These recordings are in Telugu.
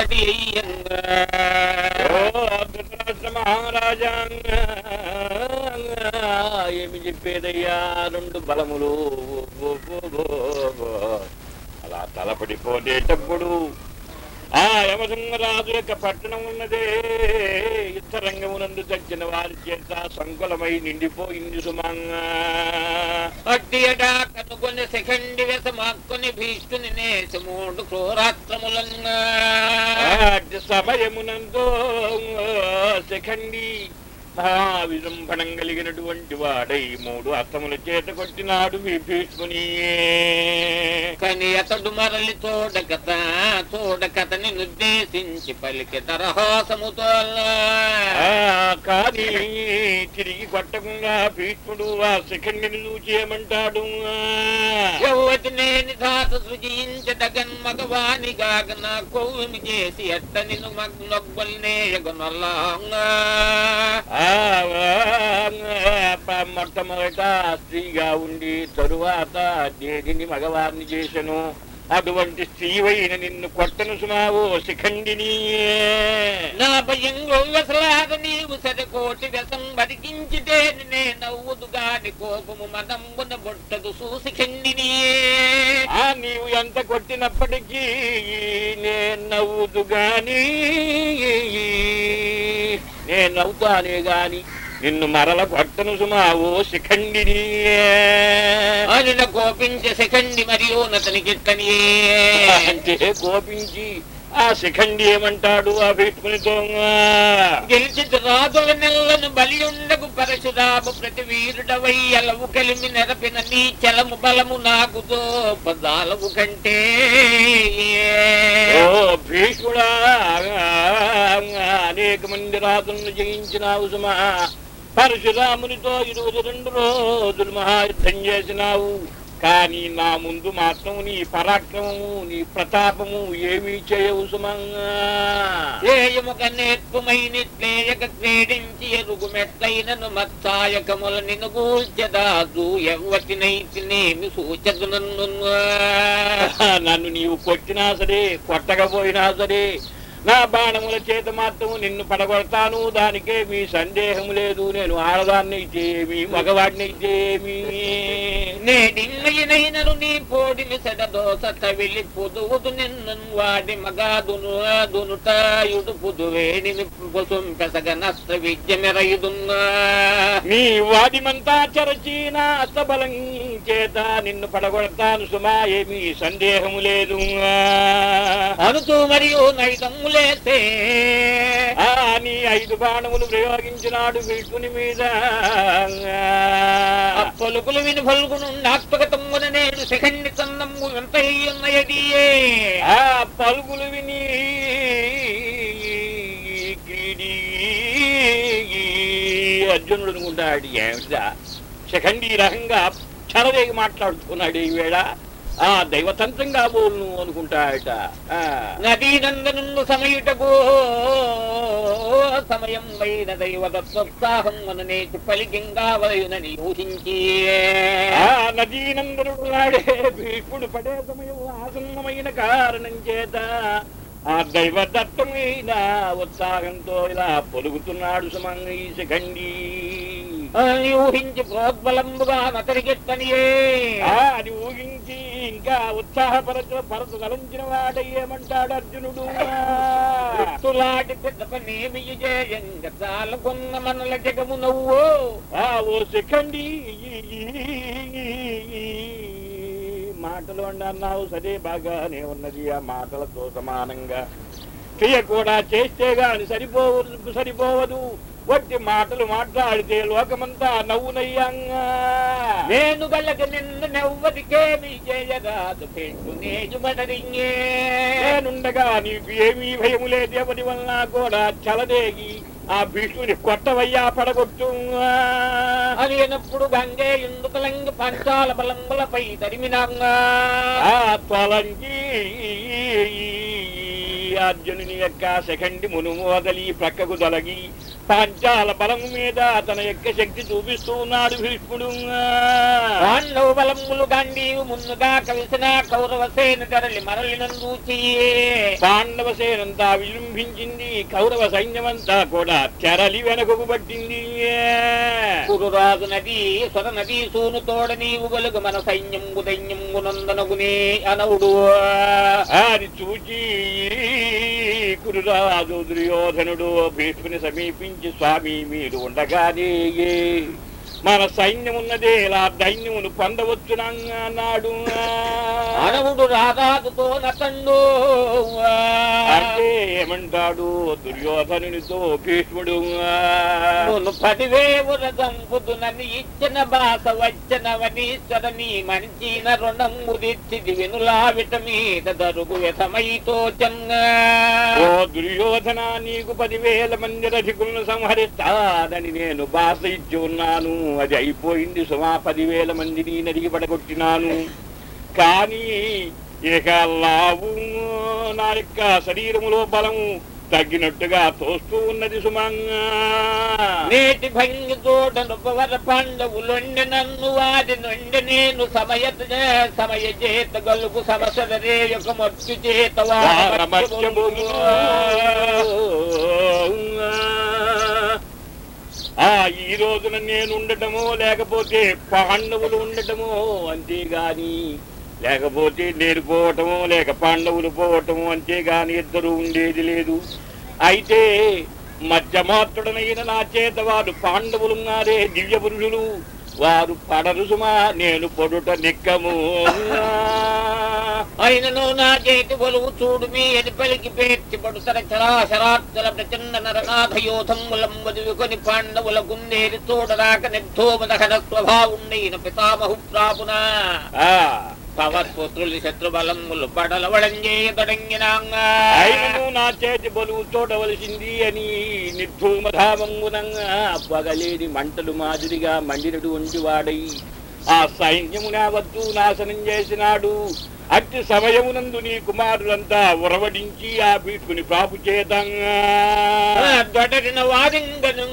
ముట్టడి అయ్యంగా ఏమి చెప్పేదయ్యా రెండు బలములు అలా తలపడిపోయేటప్పుడు ఆ యమసింహరాజు యొక్క పట్టణం ఉన్నదే. యుద్ధరంగమునందు చచ్చిన వారి చేత సంకులమై నిండిపోయింది సుమంగా అడ్డియడా కనుగొని సెకండి వెసమాక్కొని భీష్టుని నేసి మూడు క్రూరాత్రములంగా సమయమునందు శిఖండి మహా విజృంభణం కలిగినటువంటి వాడై మూడు అస్తముల చేత కొట్టినాడు విభీష్ముని. కని అతడు మరలి చూడకత చూడకతని నిర్దేశించి పలికి తరహాసముతో కానీ తిరిగి కొట్టకుండా భీష్ముడు ఆ శిఖండిని చూచి ఏమంటాడు? యవ్వతి నేని ధాత సృజించదగన్ మగవాని గాక నా కొవ్వుమి చేసి ఎట్ట నిన్ను మగ్నొబ్బల్నేయగునల్లా ఆ, ఆ, మొట్టమొదట స్త్రీగా ఉండి తరువాత దేనిని మగవారిని చేసెను అటువంటి స్త్రీవైన నిన్ను కొట్టను సుమావో శిఖండిని నా భయం గొవ్వసలాద నీవు సరికోటి వ్యసం బతికించితే నే నవ్వుదు గాని కోపము మదంబున బొట్టదు సూసి ఖండిని ఆ నీవు ఎంత కొట్టినప్పటికీ నేను నవ్వుదు గాని నేను నవ్వుతానే గాని నిన్ను మరల కొట్టను సుమావో శిఖండిని అనిన కోపించే సెకండి మరియు నతనికి అంటే కోపించి ఆ శిఖండి ఏమంటాడు ఆ భీష్మునితో? గెలిచి రాజుల నెల్లను బలియుండకు పరశురాము ప్రతి వీరుడవై ఎలవు కలిమి నెరపిన నీ చలము బలము నాకు పదాలవు కంటే. ఓ భీష్ముడా అనేక మంది రాజులను జయించినావు సుమా. పరశురామునితో ఇరువురు రెండు రోజులు మహాయుద్ధం చేసినావు. కానీ నా ముందు మాత్రం నీ పరాక్రమము నీ ప్రతాపము ఏమీ చేయవు సుమంగా. ఏయముక నేర్పుమైనిట్లేయక క్రీడించి ఎరుగు మెట్లైనను మత్సాయకముల నిన్ను గూల్చెదాదు ఎవ్వతినైతినేమి సూచదు నన్ను నన్ను నీవు కొట్టినా సరే కొట్టకపోయినా సరే నా బాణముల చేత మాత్రము నిన్ను పడగొడతాను. దానికే మీ సందేహం లేదు. నేను ఆడదాన్ని ఏమి మగవాడిని అయితే ఏమి నేడిన్నయినైనను నీ పోడిని సెడదోస తవిలి పుదువుదు నిన్ను వాడి మగాదును దునుటాయుడు పుదువేడిని పొసుంపెసగ నష్ట విద్య మెరయుదున్నా. మీ వాదిమంతా చరచి నా అస్తబలం చేత నిన్ను పడగొడతాను సుమా ఏమీ సందేహము లేదు. అనుతూ మరియు నైదమ్ములేసే ఆ నీ ఐదు బాణములు ప్రయోగించినాడు విష్ణుని మీద. పలుకులు విని పలుకును నాత్మకతమ్మున నేడు సెకండి తన్నమ్ము ఎంత ఉన్నయడియే ఆ పలుకులు విని అర్జునుడు అనుకుంటాడు ఏమిటా శఖండి ఈ రకంగా చరవేగి మాట్లాడుతున్నాడు ఈ వేళ? ఆ దైవతంత్రంగా బోల్ను అనుకుంటాడట ఆ. నదీ నందనుండు సమయుటకు సమయం వైన దైవదత్వోత్సాహం మన నేటి పలికింగా వలయునని ఊహించి. ఆ నదీనందనుడు నాడే భీష్ముడు పడే సమయం ఆసన్నమైన కారణం చేత ఆ దైవదత్తమైన ఉత్సాహంతో ఇలా పొలుగుతున్నాడు సుమంగ ఈ శిఖండి అని ఊహించి ప్రోద్బలంబుగా నతరికెత్తనియే అది ఊహించి ఇంకా ఉత్సాహపరచ పరచు గలంచిన వాడయ్యేమంటాడు అర్జునుడు? తులాటి జయంగ చాలకున్న మనల జగము నవ్వు. ఆ ఓ శిఖండి. మాటలు అండి అన్నావు సరే బాగానే ఉన్నది. ఆ మాటలతో సమానంగా క్రియ కూడా చేస్తే గాని సరిపోవదు సరిపోవదు. వట్టి మాటలు మాట్లాడితే లోకమంతా నవ్వునయ్యంగా. నేను గలగ నిన్ను నెవ్వరికేమి చేయరాదు పెట్టు నేజుమనరింగే నేనుండగా నీకు ఏమీ భయము లేదు ఎవరి వలన కూడా చలదేగి ఆ భీష్ముని కొట్టవయ్యా పడగొట్టు అని అయినప్పుడు గంగే ఇందుకలంగి పంచాల బలంబులపై తరిమినాంగా. ఆ తొలంగి అర్జునుని యొక్క సెకండి మునుమోదలి ప్రక్కకు తొలగి పాంచాల బలము మీద తన యొక్క శక్తి చూపిస్తూ ఉన్నాడు భీష్ముడు పాండవ బలములు గాంధీవు ముందుగా కవిసిన కౌరవ సేన తెరలి మరలినందూచి పాండవ సేనంతా విజృంభించింది కౌరవ సైన్యమంతా కూడా తెరలి వెనకకు పట్టింది. కురురాజు నది స్వర నది సూను తోడ నీవు గలుగు మన సైన్యంబు దైన్యంబు నందనగునే అనవుడు. అది చూచి కురురాజు దుర్యోధనుడు భీష్ముని సమీపించి స్వామి మీరు ఉండగానే మన సైన్యం ఉన్నదే ఇలా దైన్యమును పొందవచ్చునా అన్నాడు అనవుడు రారాజుతో నతండు అంటే ఏమంటాడు? దుర్యోధనునితో భీష్ముడు పదివేవుల నన్ను ఇచ్చిన బాస వచ్చినవనీశ్వర నీ మంచిన రుణం ముదిచ్చిది వినులా విటమీద దరుగు వ్యసమైతో చంగా. ఓ దుర్యోధన నీకు పదివేల మంది రథికులను సంహరిస్తానని నేను బాస ఇచ్చి ఉన్నాను. అది అయిపోయింది సుమా. పదివేల మందిని నరిగి పడగొట్టినాను. కానీ ఇక లావు నా యొక్క శరీరములో బలము తగ్గినట్టుగా తోస్తూ ఉన్నది సుమంగా నేటి భంగి తోటను పవర పాండవులొండి నన్ను వారి నుండి నేను సమయ సమయ చేత గలుగు సమసరే యొక్క మత్స్యు చేత వారమత్యము. ఆ ఈ రోజున నేను ఉండటమో లేకపోతే పాండవులు ఉండటమో అంతేగాని లేకపోతే నేను పోవటమో లేక పాండవులు పోవటము అంతేగాని ఇద్దరు ఉండేది లేదు. అయితే మధ్యమాత్రుడనైన నా చేత వారు పాండవులున్నారే దివ్య పురుషులు వారు పడరు సుమా నేను పొడుట నిక్కము. అయినను నా చేతి బలువు చూడు మీ అని పలికి పేర్చి పడుతర చరాశరాత్తుల ప్రచండ నరనాథ యోధములంబది కొని పాండవుల గుండేరి చూడరాక నిర్ధోమదహన స్వభావుండైన పితామహు ప్రాపునా ఆ. పవత్పుత్రులు శత్రుబలములు పడల వడంజేయతొడంగినాంగా నా చేతి బలువు చూడవలసింది అని నిర్ధూమధామంగునంగా. పగలేని మంటలు మాదిరిగా మండినటువంటి వాడై ఆ సైన్యము వద్దు నాశనం చేసినాడు. అట్టి సమయమునందు నీ కుమారులంతా ఉరవడించి ఆ భీష్ముని ప్రాపు చేతంగా. దొడరిన వారింగను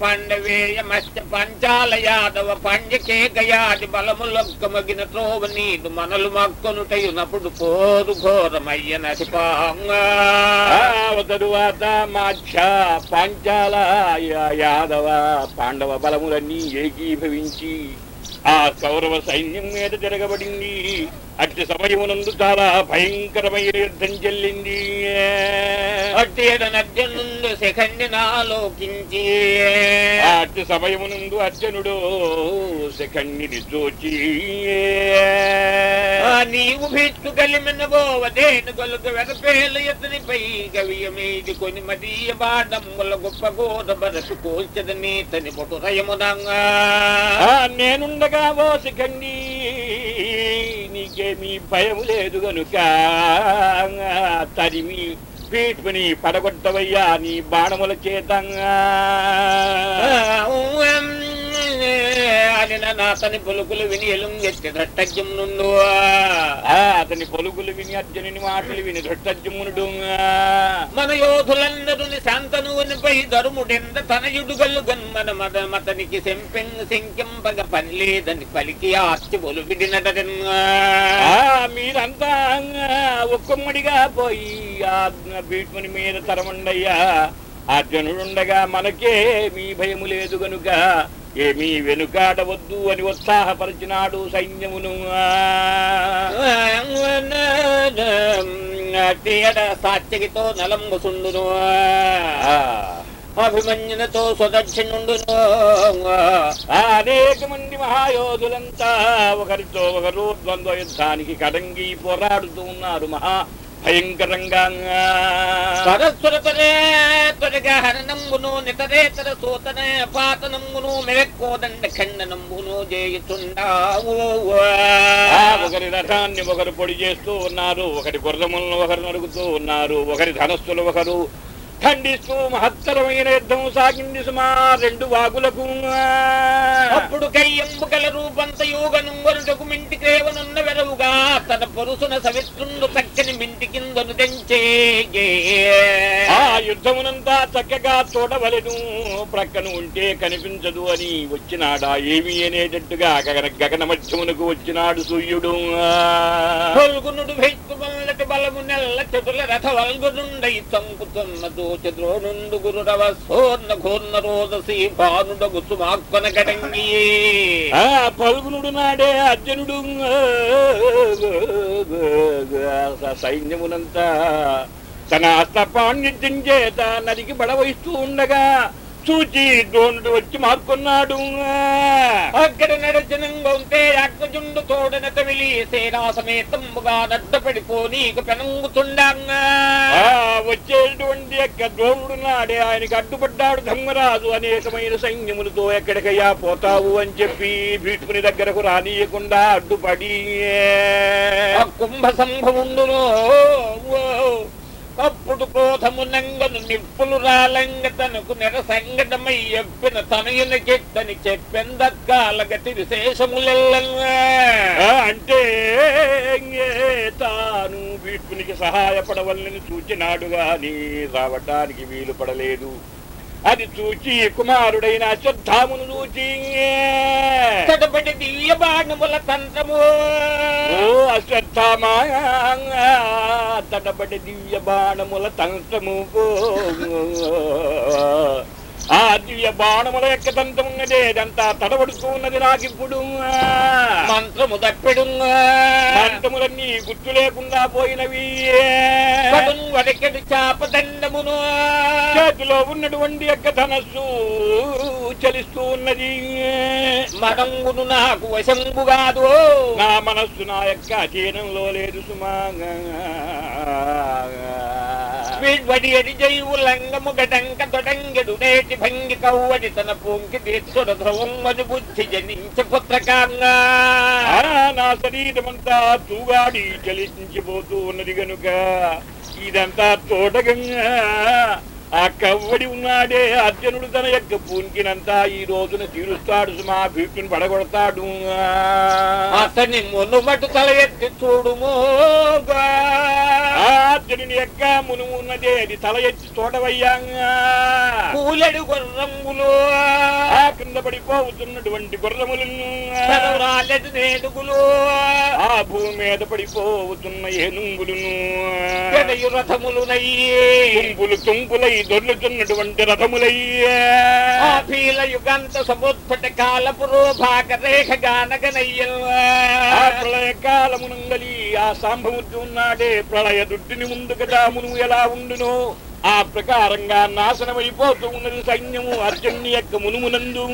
పాండవేయ మత్స్య పంచాల యాదవ పంజకేకయాది బలములొక్కమగిన త్రోవ నీదు మనలు మక్కొనుటయునప్పుడు పోరు ఘోరమయ్య నసిపాంగా తరువాత మాధ్య పాంచాల యాదవ పాండవ బలములన్నీ ఏకీభవించి ఆ కౌరవ సైన్యం మీద తిరగబడింది అట్టి సమయమునందు చాలా భయంకరమైన యుద్ధం చెల్లింది. అట్టేడ నద్య నుండి శిఖండి నాలోకించి అట్టి సమయమునందు అర్జునుడు శఖండిని చూచి. నీవు భీష్టు కలిమిన బోవదేను గొలుగు వెనపేలు ఎతనిపై గవియమీది కొని మదీయ బాడమ్ముల గొప్ప గోడ బరసు కోల్చద నీతని పొటు రయమునంగా. ఆ నేనుండగా ఓ నీకేమీ భయం లేదు గనుక తరిమి పీట్మని పడగొట్టవయ్యా నీ బాణముల చేతంగా అని నాతని పులుకులు విని ఎలుంగెత్తి దట్టజ్యం నుండు. ఆ అతని పొలుగులు విని అర్జునుని మాటలు విని దృష్టజ్మునుడు మన యోధులందరూ శాంతనువునిపై ధర్ముడెంద తనయుడుగలు గన్మన మద మతనికి సెంపెంగ శంకింపగ పని లేదని పలికి ఆర్చి బొలు విడినటన్నా ఆ మీరంతా ఒక్కమ్మడిగా పోయి ఆ భీష్ముని మీద తరమండయ్యా. అర్జునుడుండగా మనకే మీ భయము లేదు గనుక ఏమీ వెనుకాడవద్దు అని ఉత్సాహపరిచినాడు సైన్యమును. తీయడ సాత్యగితో నలంబు సుండును ఆ, అభిమన్యునతో సుదక్షిణుండును ఆ అనేక మంది మహాయోధులంతా ఒకరితో ఒకరు ద్వంద్వ యుద్ధానికి కడంగి పోరాడుతూ ఉన్నారు. మహా భయంకరంగా పరస్పరతనే త్వరగా హరణంబును నితరేతర సూతన పాతనంబును మెరక్కోదండ ఖండనంబును చేయుచుండావు ఆ, ఒకరి రథాన్ని ఒకరు పొడి చేస్తూ ఉన్నారు ఒకరి గుర్రములను ఒకరు నరుగుతూ ఉన్నారు ఒకరి ధనస్సులు ఒకరు ఖండిస్తూ మహత్తరమైన యుద్ధం సాగింది సుమా రెండు వాగులకు. అప్పుడు కయ్యంబు కల రూపంతయు గనుంగరుటకు మింటి క్రేవనున్న వెరవుగా తన పొరుసున సవిత్రుండు చక్కని మింటి కిందను తెంచే ఆ యుద్ధమునంతా చక్కగా చూడవలెను ప్రక్కన ఉంటే కనిపించదు అని వచ్చినాడా ఏమి అనేటట్టుగా గగన గగన మధ్యమునకు వచ్చినాడు సూర్యుడు. పొల్గునుడు భెక్కుమల్లటి బలము నెల్ల రథ వల్గునుండై చంకుతున్న దోచద్రోణుండు గురురవ సోర్ణ ఘోర్ణ రోదసి భానుడగు సుమాక్కొన గడంగి ఆ పల్గునుడు నాడే అర్జునుడు. సైన్యమునంతా తన అస్తపాణ్యం చేత నదికి బడవహిస్తూ ఉండగా చూచి ద్రోణుడు వచ్చి మార్కొన్నాడు. అక్కడ నడచనంగా ఉంటే అక్కజుండు తోడన తమిలి సేనా సమేతంబుగా నడ్డపడిపోనీకు పెనంగుతుండంగా. ఆ వచ్చేటువంటి యొక్క ద్రోణుడు నాడే ఆయనకి అడ్డుపడ్డాడు ధర్మరాజు. అనేకమైన సైన్యములతో ఎక్కడికయ్యా పోతావు అని చెప్పి భీష్ముని దగ్గరకు రానియకుండా అడ్డుపడి. కుంభ సంభవుండును అప్పుడు క్రోధమునంగను నిప్పులు రాలంగ తనకు నిరసంగటమై ఎప్పిన తనయున చెట్టని చెప్పెందక్కాల గతి అంటే తాను వీపునికి సహాయపడవల్లని చూచినాడు గాని రావటానికి వీలు పడలేదు అది చూచి కుమారుడైన అశ్వత్థామును చూచి. తడబడి దివ్య బాణముల తంత్రము. ఓ అశ్వత్థామా తడబడి దివ్య బాణముల తంత్రము. ఆ దివ్య బాణముల యొక్క తంత్రం ఉన్నదే అదంతా తడబడుతూ ఉన్నది నాకిప్పుడు మంత్రము తప్పెడు మంత్రములన్నీ గుర్తు లేకుండా పోయినవి. కడున్ వడకెడు చాప దండమును. చేతిలో ఉన్నటువంటి యొక్క ధనస్సు చలిస్తూ ఉన్నది. మనంగును నాకు వశంబు కాదు. నా మనస్సు నా యొక్క అధీనంలో లేదు సుమా. వీడ్వడి జైవు లంగము గడంక తొడంగెడు నేటి భంగి కవ్వడి తన పూంకి పొంకి ధ్రువం మను బుద్ధి జనించ పుత్రకాంగా. నా శరీరమంతా తూగాడి చలించిపోతూ ఉన్నది గనుక. ఇదంతా తోటగంగా. ఆ కవ్వడి ఉన్నాడే అర్జునుడు తన యొక్క పూంకినంతా ఈ రోజున తీరుస్తాడు సుమా భీష్ముని పడగొడతాడు. అతని మునుమటు తల ఎత్తి చూడుమో అర్జునుని యొక్క మునుము ఉన్నదే అది తల ఎత్తి చూడవయ్యాంగా కూలెడు గుర్రంబులు ఆ కింద పడిపోతున్నటువంటి గుర్రములను. రాలేదు ఆ భూమి మీద పడిపోతున్న ఏనుంగులను. ఎడయు రథములు నయ్యి తుంపులు తుంపులై దొర్లుతున్నటువంటి రథములయ్యే. ఆ భీల యుగంత సముద్భట కాలపు రోభాగ రేఖ గానగనయ్యల్ ఆ ప్రళయ కాలమునంగలి ఆ సాంభముద్దు ఉన్నాడే ప్రళయ దుడ్డిని ముందు కదా మును ఎలా ఉండునో. ఆ ప్రకారంగా నాశనమైపోతూ ఉన్నది సైన్యము అర్జున్ని యొక్క మునుమునందు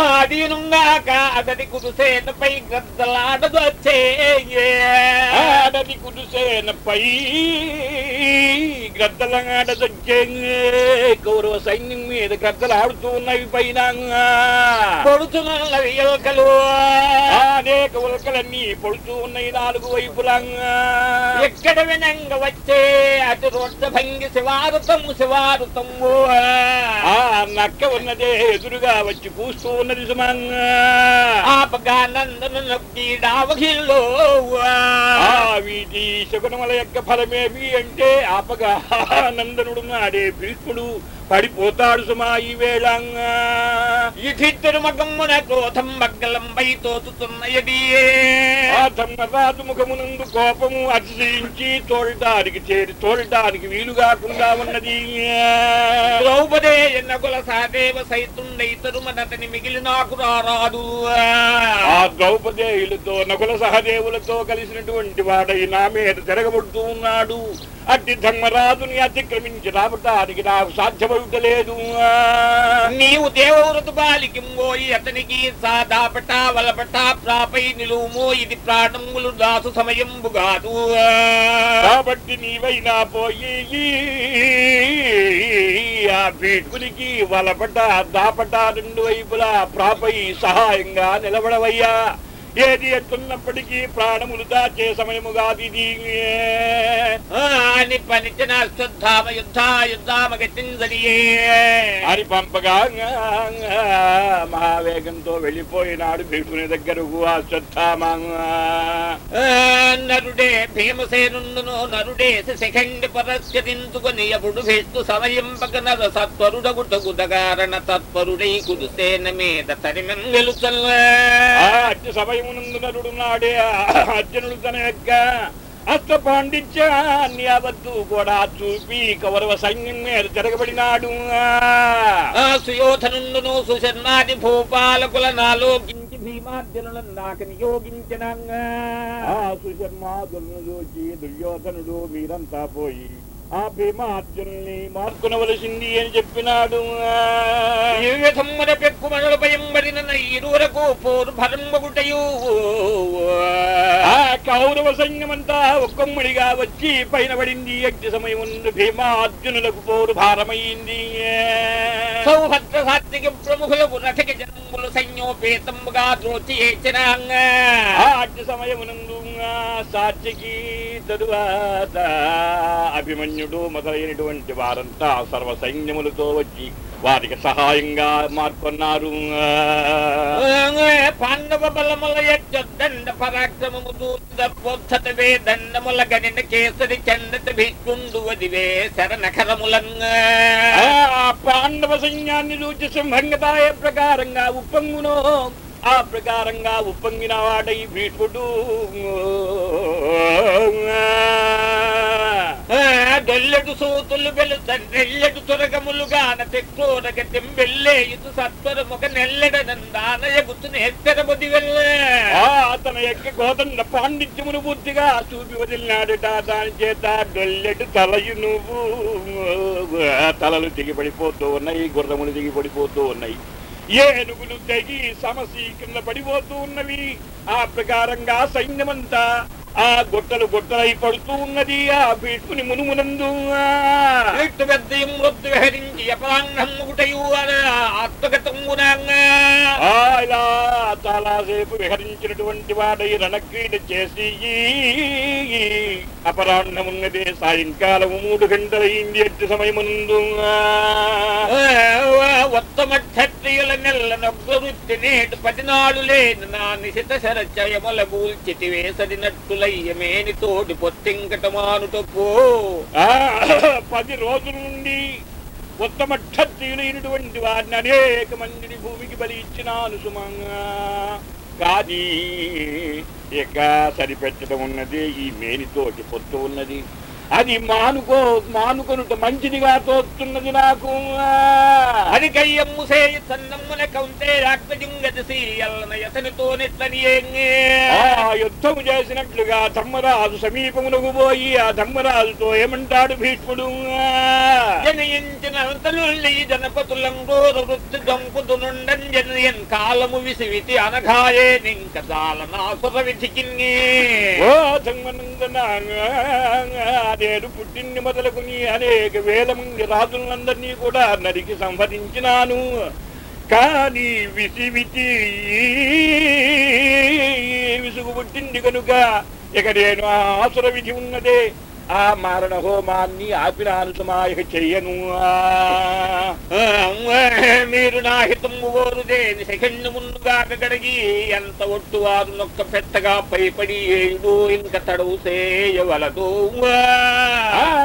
ఆడినుగాక అతడి కుదుసేనపై గద్దలాడదు వచ్చే ఆడది కుదుసేనపై గ్రద్దలాడదొచ్చే కౌరవ సైన్యం మీద గ్రద్దలు ఆడుతూ ఉన్నవి పైన పొడుచునున్న వియల్కలు అనేక ఉల్కలన్నీ పొడుతూ ఉన్నాయి నాలుగు వైపులంగా ఎక్కడ వినంగ వచ్చే అటు రొట్ట భంగి శివారుతము శివారుతము ఆ నక్క ఉన్నదే ఎదురుగా వచ్చి కూస్తూ ఉన్నది సుమంగా ఆపగా నందను నొక్కి డావగిల్లో ఆ వీటి శకునముల యొక్క ఫలమేమి అంటే ఆపగా నందనుడు నాడే భీష్ముడు పడిపోతాడు సుమా ఈ వేళంగా. ఇఠిద్దరు మగమ్మున క్రోధం మగ్గలంపై తోచుతున్నయడి ఆ ధర్మరాజు ముఖమునందు కోపము అతిశయించి తోడటానికి చేరి తోడటానికి వీలు కాకుండా ఉన్నది. ద్రౌపదే ఎన్నగుల సాదేవ సైతుండై తరుమనతని మిగిలి నాకు రారాదు. ఆ ద్రౌపదేయులతో నకుల సహదేవులతో కలిసినటువంటి వాడై నా మీద తిరగబడుతూ ఉన్నాడు. అట్టి ధర్మరాజుని అతిక్రమించి రావటానికి నాకు సాధ్యమవుతలేదు. నీవు దేవవ్రత బాలికింబోయి అతనికి సాదాపట వలపట ప్రాపై నిలువుమో ఇది ప్రాణములు దాసు సమయంబు కాదు. కాబట్టి నీవైనా పోయి ఆ భీష్మునికి వలపట దాపట రెండు వైపులా ప్రాపై సహాయంగా నిలబడవయ్యా. ఏది ఎట్టున్నప్పటికీ ప్రాణములు దాచే సమయము కాదు ఇది అని పనిచిన అశ్వత్థామ యుద్ధ యుద్ధామ గతించనియే అని పంపగా మహావేగంతో వెళ్ళిపోయినాడు భీష్ముని దగ్గరకు అశ్వత్థామ. నరుడే భీమసేనుండును నరుడే శిఖండి పరస్కరించుకొని ఎప్పుడు భీష్టు సమయింపక నర సత్వరుడగుటకు కారణ తత్పరుడై కురుసేన మీద తరిమెన్ వెలుచల్ ఆ అర్జు సమయమునందు నరుడు నాడే అర్జునుడు తన యొక్క అస్త పాండిత్యాన్ని అవద్దు కూడా చూపి కౌరవ సైన్యం మీద తిరగబడినాడు. సుయోధనుండును సుశర్మాది భూపాలకుల నాలోకించి భీమార్జునులను నాకు నియోగించిన ఆ సుశర్మాదులను చూచి దుర్యోధనుడు మీరంతా పోయి ఆ భీమార్జునుల్ని మార్కునవలసింది అని చెప్పినాడు. కౌరవ సైన్యమంతా ఒక్కొమ్మడిగా వచ్చి పైన పడింది యజ్ఞ సమయం భీమార్జునులకు పోరు భారమైంది సౌభద్ర సాత్విక ప్రముఖులకు రథక జనములు సైన్యోపేతముగా ద్రోచి అడ్డు సమయమునందు సాత్యకి తరువాత అభిమన్యుడు మొదలైనటువంటి వారంతా సర్వ సైన్యములతో వచ్చి వారికి సహాయంగా మార్కొన్నారు పాండవ బలముల దండ పరాక్రమము దూత దండముల గనిన కేసరి చండత భీష్ముండు వదివే శరణఖరములంగా ఆ పాండవ సైన్యాన్ని చూచి సింహంగతాయ ప్రకారంగా ఉప్పంగును ఆ ప్రకారంగా ఉప్పొంగిన వాడై భీష్ముడు దొల్లెడు సూతులు వెలుతెల్లెడు తురగములుగాన తెక్కోరగ తెంబెల్లేయుతు సత్వరముగ నెల్లెడ నందానయ గుర్తుని ఎత్తెరబుది వెళ్ళే ఆ అతన యొక్క పాండిత్యమును బుద్ధిగా చూపి వదిలినాడట. దాని చేత డొల్లెడు తలయు నువ్వు. తలలు దిగిపడిపోతూ ఉన్నాయి గుర్రములు దిగిపడిపోతూ ఉన్నాయి. ఏనుగులు తెగి సమసి కింద పడిపోతూ ఉన్నవి. ఆ ప్రకారంగా సైన్యమంతా ఆ గుట్టలు గుట్టలై పడుతూ ఉన్నది ఆ భీష్ముని మునుమునందు. ఇలా చాలాసేపు విహరించినటువంటి వాడై రణక్రీడ చేసి అపరాహ్నమున్నదే సాయంకాలము మూడు గంటలైంది ఎట్టి సమయముందు ఉత్తమక్షత్రియుల నెల్ల నొగ్గరుత్తి నేటు పదినాడు లేని నా నిశిత శరచయముల గూల్చితి వేసడినట్టులయ్యమేని తోటి పొత్తింకటమానుటప్పు పది రోజుల నుండి ఉత్తమ క్షత్రియులైనటువంటి వారిని అనేక మందిని భూమికి బలి ఇచ్చినాను సుమంగా. కాది ఇక సరిపెట్టడం ఉన్నది ఈ మేనితోటి పొత్తు ఉన్నది. అది మానుకో మానుకొనుట మంచిదిగా తోస్తున్నది నాకు. అది కయ్యమ్ము సన్నమ్మున ఆ యుద్ధము చేసినట్లుగా ధర్మరాజు సమీపమునకు పోయి ఆ ధర్మరాజుతో ఏమంటాడు భీష్ముడు? జనయించిన తల్లి జనపతులం రోరు వృత్తి దంపుతునుండన్ జనయన్ కాలము విసివితి అనఘాయే నింక జాలనాసుర విధికిన్నే ఓ ధర్మనందన నేను పుట్టింది మొదలుకుని అనేక వేల మంది రాజులందరినీ కూడా నరికి సంహరించినాను. కానీ విసివితి విసుగు పుట్టింది కనుక ఇక నేను ఆసుర విధి ఉన్నదే. ఆ మారణ హోమాన్ని ఆపినాను సుమాయక చెయ్యను మీరు నా హితము కోరుదేని సెకండ్ ముందుగాక గడిగి ఎంత ఒట్టువారు నొక్క పెద్దగా పైపడి ఏడు ఇంక తడవు చేయవలదు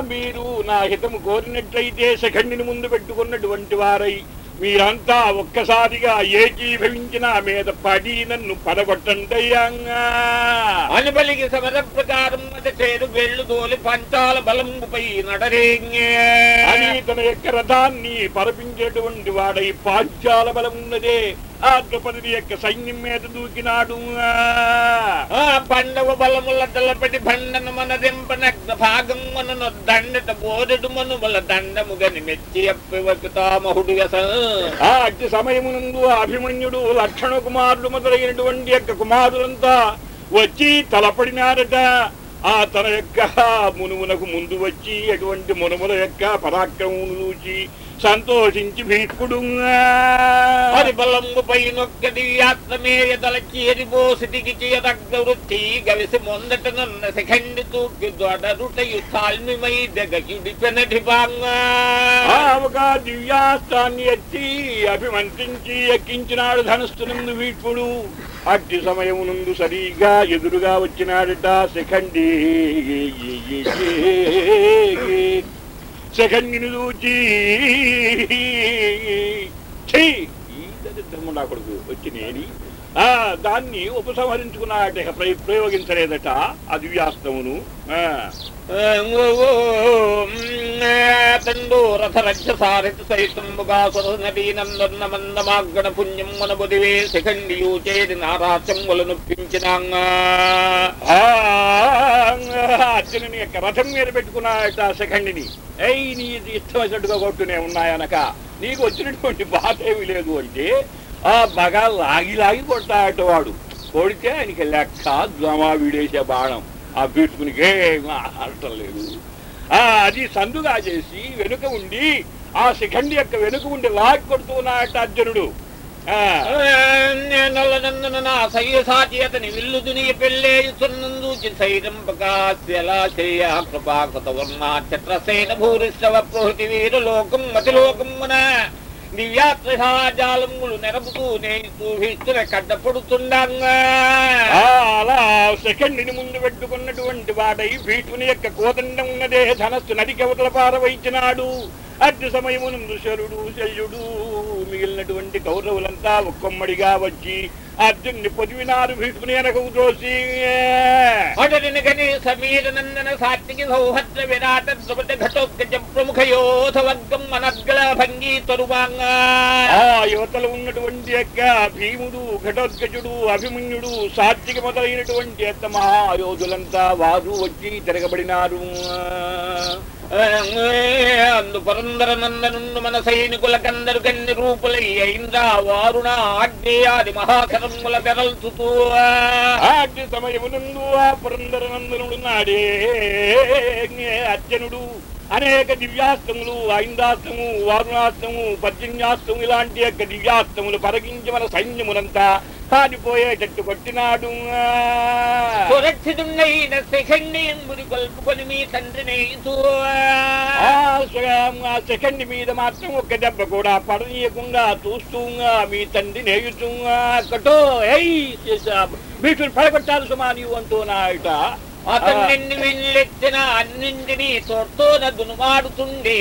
మీరు నా హితము కోరినట్లయితే సెకండ్ని ముందు పెట్టుకున్నటువంటి వారై మీరంతా ఒక్కసారిగా ఏకీభవించి నా మీద పడి నన్ను పడగొట్టంటయ్యాంగా అనుబలికి సమర ప్రకారం చేరు వెళ్ళు దోలి పంచాల బలంపై నడరేంగే. అని తన యొక్క రథాన్ని పరపించేటువంటి వాడై పాంచాల బలం ఉన్నదే. ద్రౌపది యొక్క సైన్యం మీద దూకినాడు ఆ పండవ బలముల తలపటి బండన మన దింపనగ్న భాగం మనను దండట బోరెడు మనుమల దండముగని మెచ్చి అప్పివకుతామహుడు ఆ అట్టి సమయమునందు అభిమన్యుడు లక్షణ కుమారుడు మొదలైనటువంటి యొక్క కుమారులంతా వచ్చి తలపడినారట ఆ తన యొక్క మునుమునకు ముందు వచ్చి ఎటువంటి మునుముల యొక్క పరాక్రమమును చూచి సంతోషించి భీష్ముడు అది బలంబు పైనొక్క దివ్యాత్మేయ తలచి ఎరిబోసిటికి చేయదగ్గ వృత్తి గవిసి మొందట నన్న శిఖండి తూకి దొడరుటయు తాల్మిమై దగయుడి పెనటి ఆ ఒక దివ్యాస్త్రాన్ని ఎత్తి అభిమంత్రించి ఎక్కించినాడు ధనస్సునందు భీష్ముడు అట్టి సమయమునందు సరిగా ఎదురుగా వచ్చినాడట శిఖండి. శిఖండిని చూచి చెయ్యి ఈ దరిద్రము నా కొడుకు వచ్చి నేని దాన్ని ఉపసంహరించుకున్నాడట ఇక ప్రయ- ప్రయోగించలేదట. ఆ. దివ్యాస్త్రమును ఆ తండో రథరక్ష సారథి సహితంబుగాసుర నదీ నందన్న మందమాగణ పుణ్యం అర్జునుని యొక్క రథం మీద పెట్టుకున్నాడట శఖండిని. ఏయ్ నీ ఇది ఇష్టం వచ్చినట్టుగా కొట్టునే ఉన్నాయనక. నీకు వచ్చినటువంటి బాధ ఏమీ లేదు అంటే ఆ బగా లాగి లాగి కొట్టాడట వాడు. కొడితే ఆయనకి లెక్క ద్వమా వీడేసే బాణం. ఆ బీటుకునికి ఏం అర్థం లేదు. ఆ అది సందుగా చేసి వెనుక ఉండి ఆ శిఖండి యొక్క వెనుక ఉండి లాగి కొడుతూ ఉన్నాడట అర్జునుడు. ఆ. నల్లనందన నా సయ్య అతని దునియ చత్రసేన భూరిశ్రవ ప్రహృతి వీరు లోకం మతిలోకమున నెరపుతూ నేను భీష్టుల కడ్డపడుతుండంగా అలా సెకండ్ని ముందు పెట్టుకున్నటువంటి వాడై భీష్ముని యొక్క కోదండం ఉన్నదే ధనస్సు నది కవతల పారవయించినాడు అట్టి సమయమునందు శరుడు శల్యుడు మిగిలినటువంటి కౌరవులంతా ఒక్కొమ్మడిగా వచ్చి అర్జున్ని పొదివినారు భీష్ముని వెనకకు దోసి అడరిని గని సమీర నందన సాత్వికి సౌభద్ర విరాట ఘటోత్కజ ప్రముఖ యోధ వర్గం అనర్గళ భంగి తరువాంగా. ఆ యువతలు ఉన్నటువంటి యొక్క భీముడు ఘటోత్కచుడు అభిమన్యుడు సాత్విక మొదలైనటువంటి యొక్క మహాయోధులంతా వారు వచ్చి తిరగబడినారు. అందు పురందరనందనుండు మన సైనికుల కందరు కన్ని రూపులై అయిందా వారుణ ఆగ్నేయాది మహాకరముల బెరల్చుతూ ఆగ్ని సమయమునందు ఆ పురందరనందనుడు నాడే అర్జునుడు. అనేక దివ్యాస్తములు ఐందాస్త్రము వారుణాస్తము పర్జన్యాస్త్రము ఇలాంటి యొక్క దివ్యాస్తములు పరగించి మన సైన్యమునంతా కాలిపోయేటట్టు కొట్టినాడు సురక్షితున్నైన శిఖండి ఎంబుడి కొల్పుకొని మీ తండ్రిని ఆ మీద మాత్రం ఒక్క దెబ్బ కూడా పడనీయకుండా చూస్తూ మీ తండ్రి నేయుతూ కటో ఏయ్ వీటిని పడగొట్టాలి సుమా నీవు అంటూ నాయట. అతన్ని వెళ్ళెత్తిన అన్నింటినీ తోటతోన దునుమాడుతుండే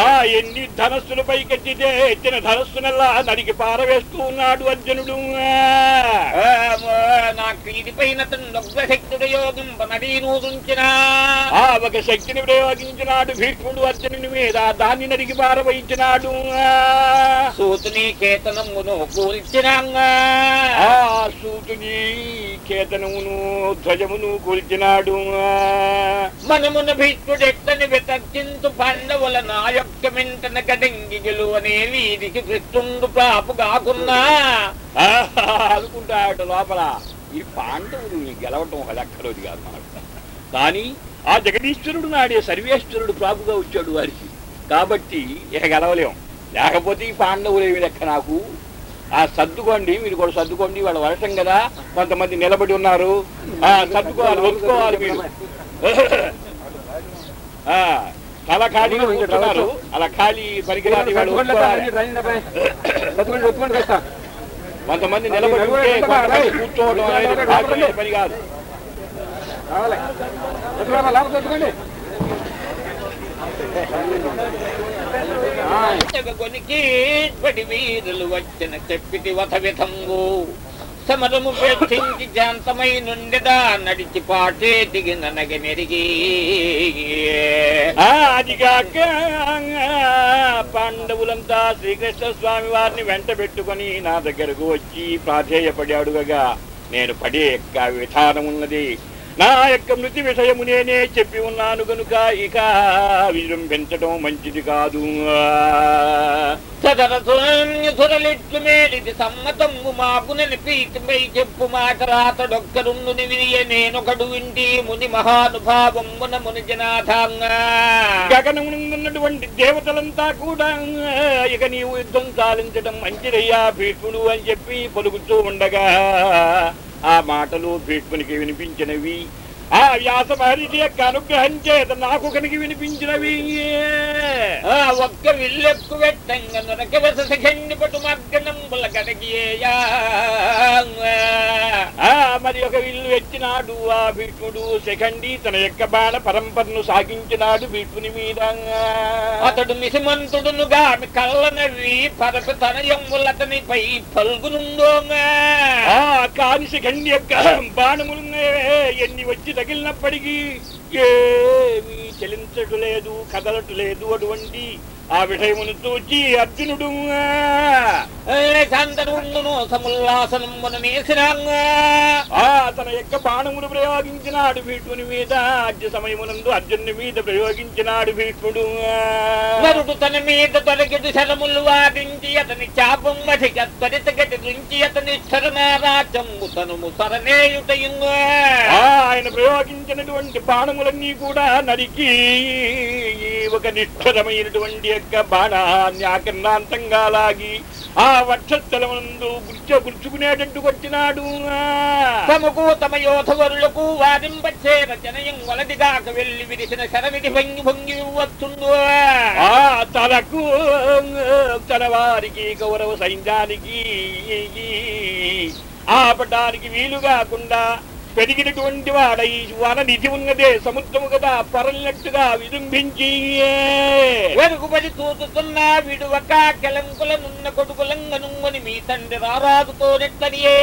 ఆ ఎన్ని ధనస్సులు పైకెత్తితే ఎత్తిన ధనస్సునల్లా నరికి పారవేస్తూ ఉన్నాడు అర్జునుడు. నాకు ఇది పైన శక్తుడు యోగం నడీనూదుంచిన ఆ ఒక శక్తిని ప్రయోగించినాడు భీష్ముడు అర్జునుని మీద దాన్ని నరికి పారవయించినాడు సూతుని కేతనమును కూల్చినాంగా. ఆ సూతుని కేతనమును ధ్వజమును కూల్చినాడు మనమున భీష్ముడెత్తని వితర్చింతు పాండవుల నా యొక్క మింటన కడంగి గెలువనే వీరికి కృష్ణుండు ప్రాపు కాకున్నా. అనుకుంటాడు లోపల. ఈ పాండవులు గెలవటం ఒక లెక్కలోది కాదు మనకు కానీ ఆ జగదీశ్వరుడు నాడే సర్వేశ్వరుడు ప్రాపుగా వచ్చాడు వారికి. కాబట్టి ఇక గెలవలేం. లేకపోతే ఈ పాండవులు ఏమి లెక్క నాకు? ఆ సర్దుకోండి మీరు కూడా సర్దుకోండి వాళ్ళ వర్షం కదా కొంతమంది నిలబడి ఉన్నారు. ఆ సర్దుకోవాలి ఒప్పుకోవాలి మీరు. ఆ, తల ఖాళీగా కూర్చున్నారు. అలా ఖాళీ పరికరాలు. కొంతమంది నిలబడి ఉంటే కూర్చోవడం అనేది సాధ్యమైన పని కాదు. కొనికి పడి వీరులు వచ్చిన చెప్పిటి వత విధంగు సమరము పెట్టించి శాంతమై నుండిదా నడిచి పాటే దిగిన నగ మెరిగి అదిగాక పాండవులంతా శ్రీకృష్ణ స్వామి వారిని వెంట పెట్టుకుని నా దగ్గరకు వచ్చి ప్రాధేయపడి అడుగగా నేను పడే యొక్క విధానం ఉన్నది నా యొక్క మృతి విషయము నేనే చెప్పి ఉన్నాను గనుక ఇక విజృంభించటం మంచిది కాదు. మేలిది సమ్మతము మాకునని ప్రీతిపై చెప్పు మాట రాతడొక్కరుండు నేనొకడు వింటి ముని మహానుభావమున ముని జనాథాంగా గగనమునున్నటువంటి దేవతలంతా కూడా ఇక నీవు యుద్ధం సాధించడం మంచిదయ్యా భీష్ముడు అని చెప్పి పలుకుతూ ఉండగా ఆ మాటలు భీష్మునికి వినిపించినవి. ఆ వ్యాస మహర్షి యొక్క అనుగ్రహం చేత నాకు కనుక వినిపించినవి ఆ ఒక్క విల్లెక్కు వెట్టంగ నొరక వెససఖండి పటు మగ్గనంబుల కడగియేయా ఆ మరి ఒక విల్లు ఎత్తినాడు ఆ భీష్ముడు శఖండి తన యొక్క బాణ పరంపరను సాగించినాడు భీష్ముని మీద అతడు మిసిమంతుడును గామి కళ్ళనవి పరప తనయములతనిపై పల్గునుందోంగా ఆ కాని శఖండి యొక్క బాణములు ఎన్ని వచ్చి తగిలినప్పటికీ ఏమీ చెలించటు లేదు కదలటు లేదు అటువంటి ఆ విషయమును చూచి అర్జునుడు శాంతనుండును సముల్లాసనమున నేసినాంగా ఆ తన యొక్క బాణములు ప్రయోగించినాడు భీష్ముని మీద అర్జు సమయమునందు అర్జునుని మీద ప్రయోగించినాడు భీష్ముడు. నరుడు తన మీద తొలగిడు శరములు వాదించి అతని చాపం వధిక త్వరిత గతి నుంచి అతని శరణారాచంబు తనుము సరనేయుటయుంగా ఆయన ప్రయోగించినటువంటి బాణములన్నీ కూడా నరికి ఒక నిష్ఠురమైనటువంటి యొక్క బాణాన్ని ఆకర్ణాంతంగా లాగి ఆ వక్షస్థలమునందు గుర్చ గుర్చుకునేటట్టు వచ్చినాడు తమకు తమ యోధవరులకు వారింపచ్చే రచనయం వలదిగాక వెళ్ళి విరిసిన శరవిధి భంగి భంగి వస్తుందో! ఆ తనకు తన వారికి కౌరవ సైన్యానికి ఆపటానికి వీలు కాకుండా పెరిగినటువంటి వాడై వన నిధి ఉన్నదే సముద్రము కదా పరలినట్టుగా విజృంభించి వెరుగుబడి తూతుతున్న విడువక కెలంకులనున్న కొడుకులంగనుంగని మీ తండ్రి రారాజుతో నెట్టనియే.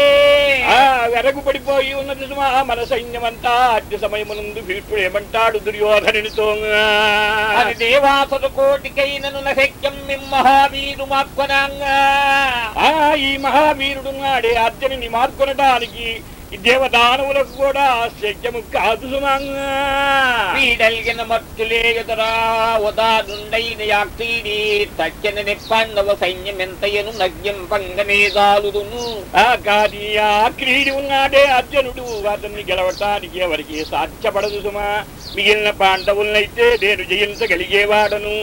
ఆ వెరగు పడిపోయి ఉన్నది మన సైన్యమంతా అడ్డు సమయమునందు భీష్ముడు ఏమంటాడు దుర్యోధనునితో అది దేవాసుర కోటికైనను నశక్యం మిమ్మహావీరు మాత్వనాంగా ఆ ఈ మహావీరుడు నాడే అర్జునుని మార్కొనడానికి దేవదానవులకు కూడా శక్యము కాదు సుమంగా వీడల్గిన మత్తులే ఎదురా ఉదారుండైన యాక్తీడి తచ్చని నిప్పండవ సైన్యమెంతయను నగ్యం పంగనేదాలుదును ఆ కానీ ఆ క్రీడి ఉన్నాడే అర్జునుడు అతన్ని గెలవటానికి ఎవరికి సాధ్యపడదు సుమా మిగిలిన పాండవులనైతే నేను జయించగలిగేవాడను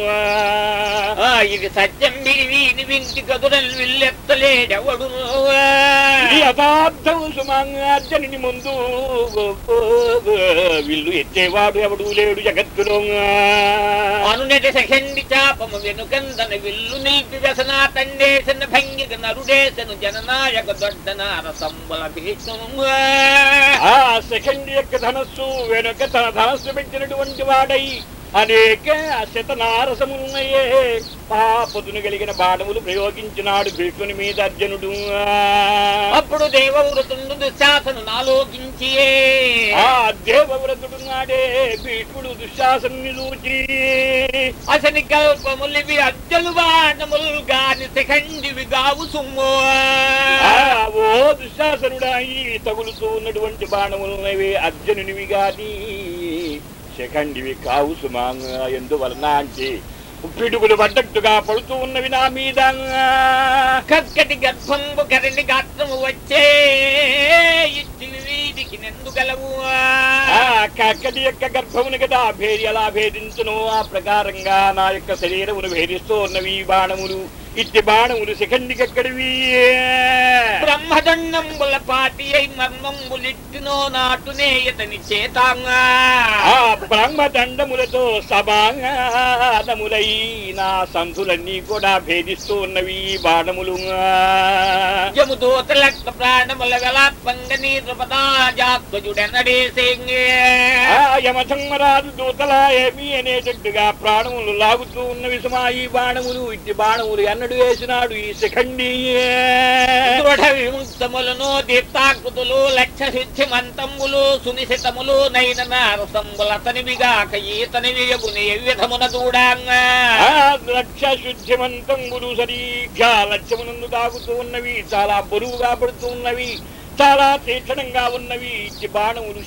ఆ ఇది సత్యం విరివీని వింటి కదురల్ విల్లెత్తలేడెవడు ఇది యథార్థం సుమంగా అర్జునుని ముందు విల్లు ఎత్తేవాడు ఎవడు లేడు జగత్తులో అనునటి సఖండి చాపము వెనుకందన విల్లు నిలిపి వ్యసనా తండేసిన భంగిక నరుడేసను జననాయక దొడ్డ నారసంబల భీష్ము ఆ సెకండ్ యొక్క ధనస్సు వెనుక తన ధనస్సు పెట్టినటువంటి వాడై అనేక శతనారసములున్నాయే పాపదును కలిగిన బాణములు ప్రయోగించినాడు భీష్ముని మీద అర్జునుడు. అప్పుడు దేవవృతుండు దుశ్శాసను నాలోకించియే. ఆ దేవవ్రతుడు నాడే భీష్ముడు దుశ్శాసన్ని చూచి. అసని కల్పములివి అజ్జలు బాణములు గాని శిఖండివి గావు సుమ్ము ఓ దుశ్శాసనుడా ఈ తగులుతూ ఉన్నటువంటి బాణములున్నవి అర్జునునివి గాని. శఖండివి కావు సుమాంగ ఎందువలన అంటే పిడుగులు పడ్డట్టుగా పడుతూ ఉన్నవి నా మీద. కక్కటి గర్భంబు కరణి గాత్రము వచ్చే. వీడికి నెందుగలవు కక్కటి యొక్క గర్భమును కదా భేది ఎలా భేదించును. ఆ ప్రకారంగా నా యొక్క శరీరమును భేదిస్తూ ఉన్నవి ఈ బాణములు ఇట్టి బాణములు శిఖండికెక్కడివి బ్రహ్మదండంబుల పాటి అయి మర్మంబులిట్టినో నాటునే ఇతని చేతాంగా. ఆ బ్రహ్మదండములతో సమానములై నా సంధులన్నీ కూడా భేదిస్తూ ఉన్నవి బాణములు. యముదూత లక్ష ప్రాణముల వెలాత్మంగ నీరుపదాజాత్వజుడెనడేసేంగే ఆ యమధర్మరాజు దూతలా ఏమి అనేటట్టుగా ప్రాణములు లాగుతూ ఉన్నవి సుమా ఈ బాణములు ఇట్టి బాణములు ఎన్నడు వేసినాడు ఈ శిఖండి దృఢ విముక్తములను దీప్తాకృతులు లక్ష్య సిద్ధి మంతములు సునిశితములు నైన నారసంబులతనివిగాక ఈతనివి యగుని విధమున దూడాంగా. ఆ లక్ష్య శుద్ధిమంతంబులు సరిగ్గా లక్ష్యమునందు తాగుతూ ఉన్నవి చాలా బరువుగా పడుతూ ఉన్నవి. చాలా తీక్షణంగా ఉన్నవి. ఇచ్చి బాణములు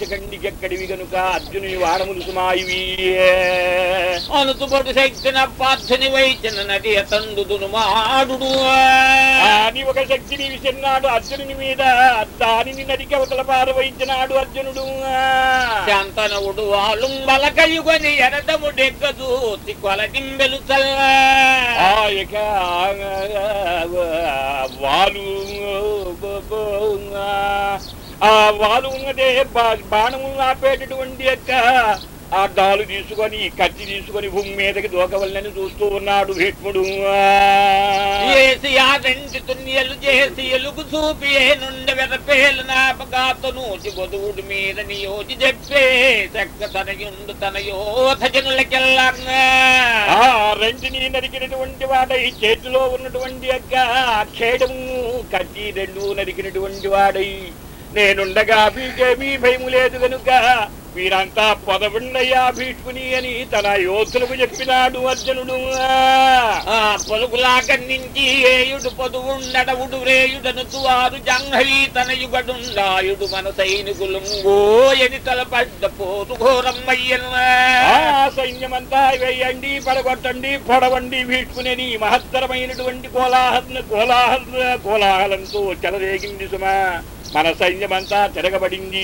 ఎక్కడివి గనుక. అర్జునుని బాణములు సుమాయివి. అనుతుబడు శక్తిన పార్థని వైచిన నది అతండుదును మాడు అని ఒక శక్తిని విసిరినాడు అర్జునుని మీద. దానిని నరికి అవతల పారవయించినాడు అర్జునుడు. శాంతనవుడు వాలు బలకయుగని ఎరదము డెగ్గదు. కొలటింబెలు చల్ల. ఆ ఇక వాలు ఉన్నదే బా- బాణము ఆపేటటువంటి యొక్క ఆ డాలు తీసుకొని కత్తి తీసుకొని భూమి మీదకి దూకవల్లని చూస్తూ ఉన్నాడు భీష్ముడు. బొదువుడి మీద నియోజి చెప్పే చక్క తనయుండు తన యోధ జనులకెల్లంగా ఆ రెంటిని నరికినటువంటి వాడై చేతిలో ఉన్నటువంటి యొక్క ఖేడము కత్తి రెండు నరికినటువంటి వాడై నేనుండగా మీకేమీ భయము లేదు కనుక వీరంతా పొదవుండయ్యా భీష్ముని అని తన యోధులకు చెప్పినాడు అర్జునుడు. ఆ పొలుగులాక నుంచి ఏయుడు పొదువుండడవుడు రేయుడను తువారు జంహవి తనయుగడుండాయుడు మన సైనికులు తలపడ్డ పోరు ఘోరమ్మయ్యను. సైన్యమంతా వేయండి పడగొట్టండి పడవండి భీష్ముని మహత్తరమైనటువంటి కోలాహల కోలాహల కోలాహలంతో చెలరేగింది సుమా. మన సైన్యమంతా తిరగబడింది.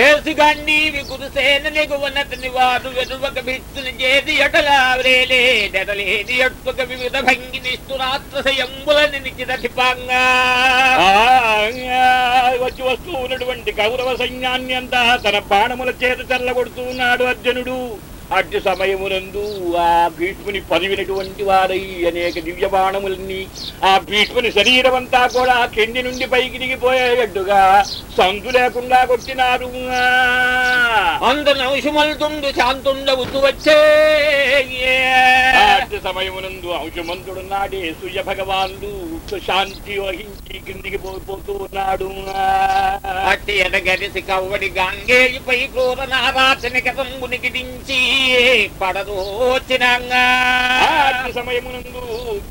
ఏసుగండి వికురుసేన నెగువనతని వారు వెనువక భిత్తుని చేసి ఎటలావరేలే డెటలేని ఎట్టుక వివిధ భంగి నిష్ఠురాత్రసయంబులని నిచిదధిపంగా ఆ, వచ్చి వస్తూ ఉన్నటువంటి కౌరవ సైన్యాన్ని అంతా తన బాణముల చేత చల్లగొడుతున్నాడు అర్జునుడు. అట్టి సమయమునందు ఆ భీష్ముని పదివినటువంటి వారై అనేక దివ్య బాణములన్నీ ఆ భీష్ముని శరీరం అంతా కూడా కింది నుండి పైకి దిగిపోయేటట్టుగా సందు లేకుండా కొట్టినారు. అందనౌషుమల్తుండు శాంతుండవుతూ వచ్చే. ఆ అట్టి సమయమునందు అంశమంతుడు నాడే సూర్య భగవానుడు శాంతి వహించి కిందికి పోతూ ఉన్నాడు అట్టి ఎడగరిసి కవ్వడి గంగేయుపై క్రూర నారాచని కథంబునికి దించి పడదోచినంగా. సమయమునందు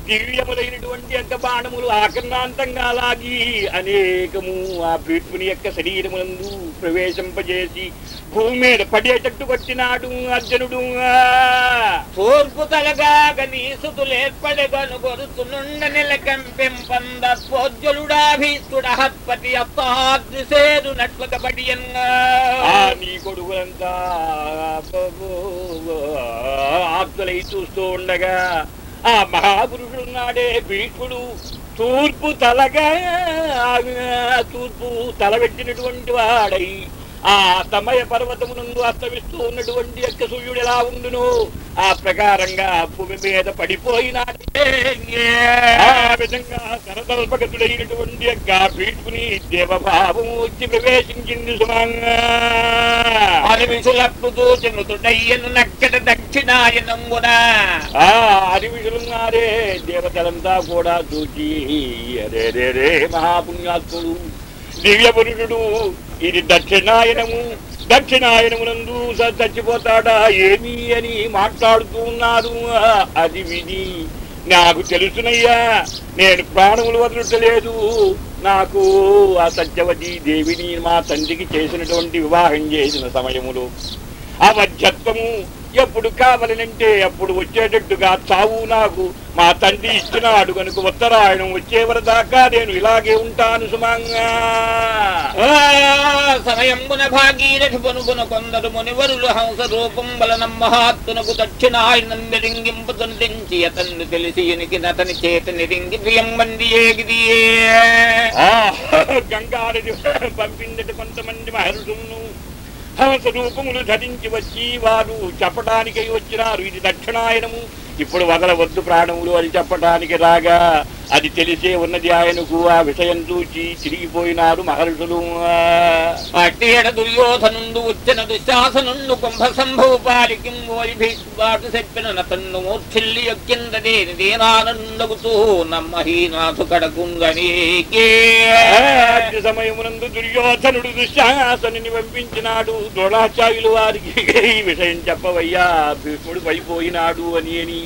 దివ్యములైనటువంటి యొక్క బాణములు ఆకర్ణాంతంగా లాగి అనేకము ఆ భీష్ముని యొక్క శరీరమునందు ప్రవేశింపజేసి భూమి మీద పడేటట్టు కొట్టినాడు అర్జునుడు. తూర్పు తలగాగ నీసుతులేర్పడగను గొరుతునుండ నిలకంపెంపంద పోజ్జలుడాభీస్తుడ హత్పతి ఆ నీ కొడుకులంతా ఆప్తులై చూస్తూ ఉండగా ఆ మహాపురుషుడున్నాడే భీష్ముడు తూర్పు తలగా తూర్పు తలబెట్టినటువంటి వాడై ఆ సమయ పర్వతమునందు అస్తమిస్తూ ఉన్నటువంటి యొక్క సూర్యుడు ఎలా ఉండును? ఆ ప్రకారంగా భూమి మీద పడిపోయినాడు. ఆ విధంగా కరతల్పగతుడైనటువంటి యొక్క భీష్ముని దేవభావము వచ్చి ప్రవేశించింది సుమంగా. అనిమిషులప్పుడు దూచనుతుడయ్యను నక్కట దక్షిణాయనంగున ఆ అడివిషులున్నారే దేవతలంతా కూడా చూచి అరే రే రే మహాపుణ్యాత్ముడు దివ్య పురుషుడు ఇది దక్షిణాయనము దక్షిణాయనమునందు చచ్చిపోతాడా ఏమి అని మాట్లాడుతూ ఉన్నారు. అది విని నాకు తెలుసునయ్యా నేను ప్రాణములు వదలటలేదు. నాకు ఆ సత్యవతి దేవిని మా తండ్రికి చేసినటువంటి వివాహం చేసిన సమయములో మధ్యత్వము ఎప్పుడు కావలనంటే అప్పుడు వచ్చేటట్టుగా చావు నాకు. మా తండ్రి ఇచ్చినాడు కనుక ఉత్తరాయణం వచ్చే దాకా నేను ఇలాగే ఉంటాను సుమంగా. సమయంబున భాగీరథి పనుగున కొందరు మునివరులు హంస రూపం వలన మహాత్మునకు దక్షిణాయనం నిరింగింపతుండించి అతన్ని తెలిసి ఎనికి నతని చేత నిరింగి ప్రియం మంది ఏగిది ఆ గంగారది పంపిందట కొంతమంది మహర్షులను. రూపములు ధరించి వచ్చి వారు చెప్పటానికై వచ్చినారు. ఇది దక్షిణాయనము. ఇప్పుడు వదలవద్దు ప్రాణములు అని చెప్పటానికి రాగా అది తెలిసే ఉన్నది ఆయనకు ఆ విషయం చూచి తిరిగిపోయినారు మహర్షులు అట్టి దుర్యోధనుండు ఉచ్చన దుశ్శాసనుండు కుంభ సంభవ పాలికిం ఓరి భీష్మాటు చెప్పిన నతన్ను మూర్ఛిల్లి యొక్కిందదేని దేనానందగుతూ నమ్మహీనాథు కడకుంగనీకే సమయమునందు దుర్యోధనుడు దుశ్శాసనుని పంపించినాడు. ద్రోణాచార్యులు వారికి ఈ విషయం చెప్పవయ్యా భీష్ముడు పైపోయినాడు అని అని.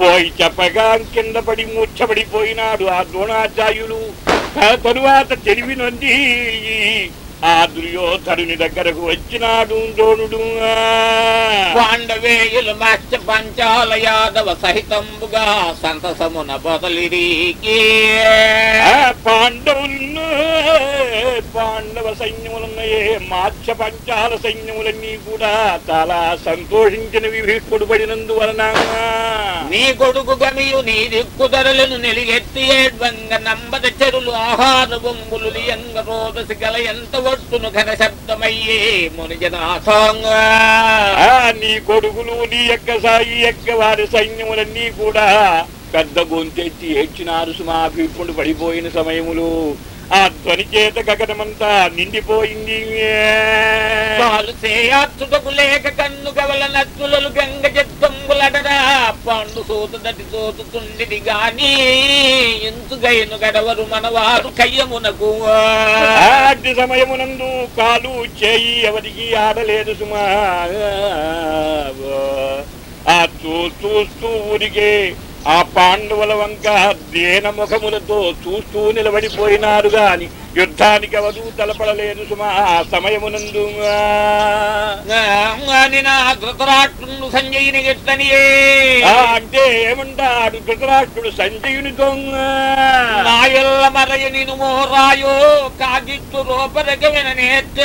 పోయి చెప్పగా కింద పడి మూర్ఛపడిపోయినాడు ఆ ద్రోణాచార్యులు. తరువాత తెలివి నొంది ఆ దుర్యోధనుని దగ్గరకు వచ్చినాడు ద్రోణుడు. పాండవేయులు మత్స్య పంచాల యాదవ సహితంబుగా సంతసమున బదలిరికి పాండవులను పాండవ సైన్యములున్నాయే మాత్స్య పంచాల సైన్యములన్నీ కూడా చాలా సంతోషించిన విభీష్ముడు పడినందువలన. నీ కొడుకు గమియు నీ దిక్కుదరలను నిలిగెత్తి ఏడ్వంగ నంబద చెరులు ఆహార బొంగులు లియంగ రోదసి గల ఎంత వస్తును ఘన శబ్దమయ్యే మునిజనాథంగా. నీ కొడుకులు నీ యొక్క సాయి యొక్క వారి సైన్యములన్నీ కూడా పెద్ద గొంతెత్తి ఏడ్చినారు సుమా. ఇప్పుడు పడిపోయిన సమయములు. ఆ ధ్వని చేత గగనమంతా నిండిపోయింది చేయాచుటకు లేక కన్ను కవల నచ్చులలు గంగ చెత్తంబులడరా పండు సోతు దటి సోతుతుండిది గాని ఇంచుగైను గడవరు మనవారు కయ్యమునకు ఆటి సమయమునందు కాలు చేయి ఎవరికి ఆడలేదు సుమా ఆ చూస్తూ ఊరికే ఆ పాండవుల వంక దేన ముఖములతో చూస్తూ నిలబడిపోయినారు గాని యుద్ధానికి అవధూ తలపడలేదు సుమా సమయమునందు. ధృతరాష్ట్రుడు సంజయుని ఎత్తనియే. ఆ అంటే ఏమంటాడు ధృతరాష్ట్రుడు సంజయునితో? నాయల్ల మరయ నిను మోరాయో కాగిత్తు రూపరగమైన నేత్య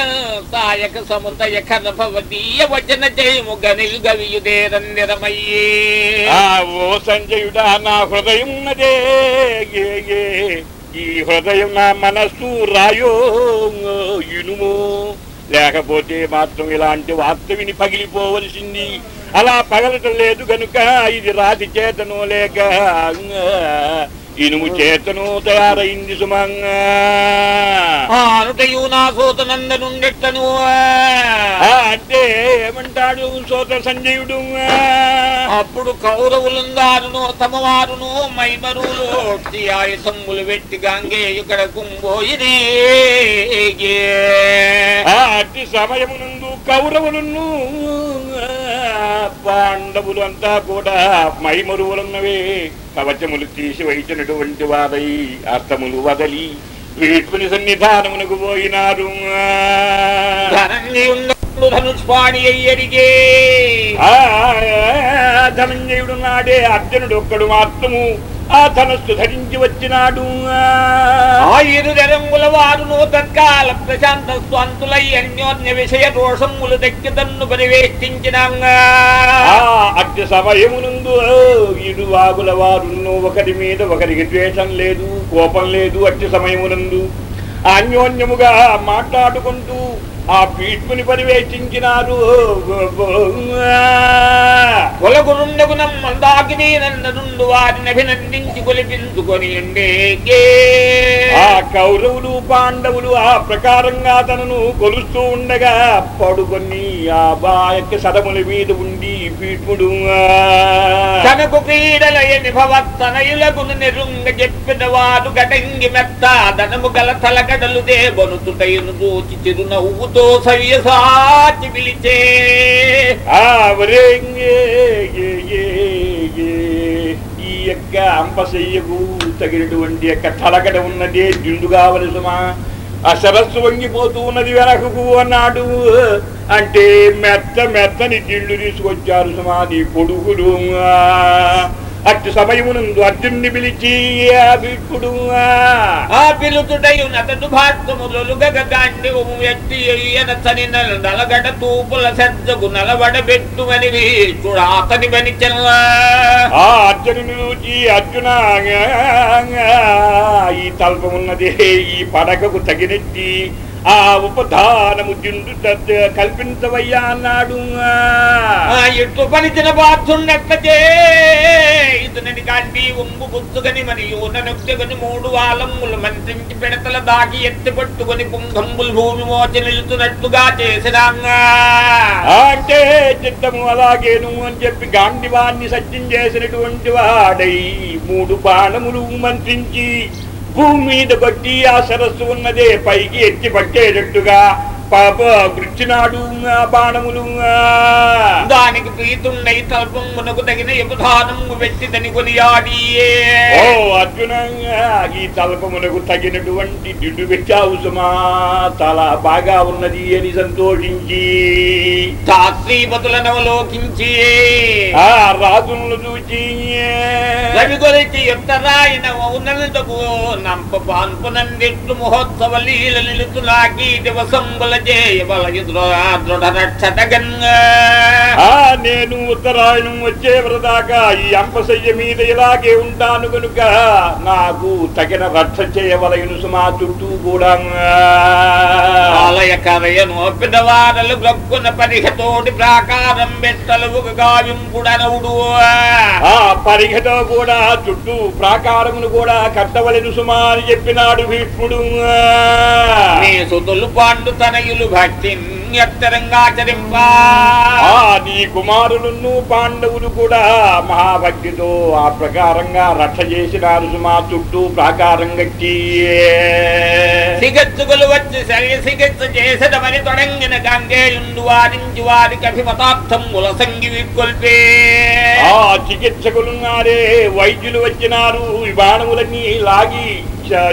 సాయక సముదయ కనభవదీయ వచన జయము గనిల్ గవియుదేరందిరమయ్యే ఆ ఓ సంజయుడా నా హృదయం ఏ, ఈ హృదయం నా మనస్సు రాయో ఇనుము. లేకపోతే మాత్రం ఇలాంటి వార్త విని పగిలిపోవలసింది. అలా పగలటం లేదు గనుక ఇది రాతి చేతను లేక ఇనుము చేతను తయారైంది సుమంగా ఆనుటయు నా సోత నందనుండెట్టను ఆ, అంటే ఏమంటాడు సోదర సంజయుడు అప్పుడు కౌరవులందారును తమవారును మైమరులు ఆయుధములు వెట్టి గాంగేయు కడకుంబోయినే ఆ అట్టి సమయమునందు కౌరవులను పాండవులు అంతా కూడా మైమరువులున్నవే కవచములు తీసి వైచినటువంటి వారై అర్థములు వదలి వీటుని సన్నిధానమునకు పోయినారు. ధనుష్పాణి అయ్యడిగే ఆ ధనంజయుడు నాడే అర్జునుడు ఒక్కడు మాత్రము. ఆ ధనస్సు ధరించి వచ్చినాడు. ఆయురు జరంగుల వారును తత్కాల ప్రశాంత స్వంతులై అన్యోన్య విషయ దోషములు దక్కితన్ను పరివేష్టించినాంగా ఆ అట్టి సమయమునందు ఇరు వాగుల వారును ఒకరి మీద ఒకరికి ద్వేషం లేదు కోపం లేదు అట్టి సమయమునందు. అన్యోన్యముగా మాట్లాడుకుంటూ ఆ భీష్ముని పరివేషించినారు కులగురుండగు నమ్మందాకిని నందనుండు వారిని అభినందించి కొలిపించుకొని ఆ కౌరవులు పాండవులు ఆ ప్రకారంగా తనను కొలుస్తూ ఉండగా పడుకొని ఆ బాయకి సదముల మీద ఉండి భీష్ముడు తనకు క్రీడలయని భవత్తనయులగును నిరుంగ చెప్పిన వారు గటంగి మెత్త ధనము గల తలగడలు దేవనుతుటయును చూచి చిరునవ్వుతో పిలిచే. ఏ, ఏ, ఏ, ఈ యొక్క అంపశయ్యకు తగినటువంటి యొక్క తలగడ ఉన్నదే దిండు కావలసుమా ఆ సరస్సు వంగిపోతూ ఉన్నది వెనకకు అన్నాడు. అంటే మెత్త మెత్తని దిండు తీసుకొచ్చారు సుమా నీ కొడుకులు. అట్టి సమయమునందు అర్జున్ని పిలిచి ఆ భీష్ముడు ఆ పిలుతుటయు నతడు భాష్యములు గగాండి ఎట్టి ఎనతని నలగడ తూపుల సజ్జకు నలబడ పెట్టుమని వీచుడు అతని బనిచెల్లా ఆ అర్జునుని చూచి అర్జున ఈ తల్పమున్నది ఈ పడకకు తగినట్టి ఆ ఉపధానము తత్- కల్పించవయ్యా అన్నాడు. ఆ. ఇట్లు పలిచిన బాధుండట్లచే ఇతనిని కాంటి ఒంగు గుచ్చుగని మరియు నొక్కెగని మూడు వాలమ్ములు మంత్రించి పెడతల దాకి ఎత్తి పట్టుకొని పుంగంబులు భూమి మోచి నిలుతున్నట్టుగా చేసినాంగా అంటే చిత్తము అలాగేను అని చెప్పి గాంధీవాన్ని సత్యం చేసినటువంటి వాడై మూడు బాణములు మంత్రించి భూమి మీద బట్టి ఆ సరస్సు ఉన్నదే పైకి ఎత్తి పట్టేటట్టుగా పాప గుచ్చినాడు ఆ బాణములు. దానికి ప్రీతుండై తల్పమునకు తగిన యముధానము వెట్టిదని కొనియాడి ఓ అర్జున ఈ తల్పమునకు తగినటువంటి దిడ్డు పెట్టావు సుమా చాలా బాగా ఉన్నది అని సంతోషించి. శాస్త్రీపతులను అవలోకించి. ఆ రాజులను చూచి. రవి కొలిచి ఎత్తరాయిన మౌనంతకు నంప పాన్పునందిట్లు మహోత్సవ లీల నిలుతులాకి దివసంబుల నేను ఉత్తరాయణం వచ్చే వరదాకా ఈ అంపశయ్య మీద ఇలాగే ఉంటాను కనుక నాకు తగిన రక్ష చేయవలయను సుమా చుట్టూ కూడా. ఆలయ కరయను పిదవారలు గ్రక్కున పరిహతోటి ప్రాకారం బెత్తలు గావింపుడనవుడు ఆ పరిగతో కూడా చుట్టూ ప్రాకారమును కూడా కట్టవలెను సుమా అని చెప్పినాడు భీష్ముడు నీ సుతులు పాండు తనయులు భక్తి నీ కుమారులను పాండవులు కూడా మహాభక్తితో ఆ ప్రకారంగా రక్ష చేసినారు సుమా చుట్టూ ప్రాకారం కట్టి. సిగచ్చుకులు వచ్చి సరి సిగచ్చు చేసదమని తొడంగిన గంగేయుండు వారించి వారికి అభిమతార్థం ములసంగి విక్కొల్పే ఆ చికిత్సకులున్నారే వైద్యులు వచ్చినారు బాణములన్నీ లాగి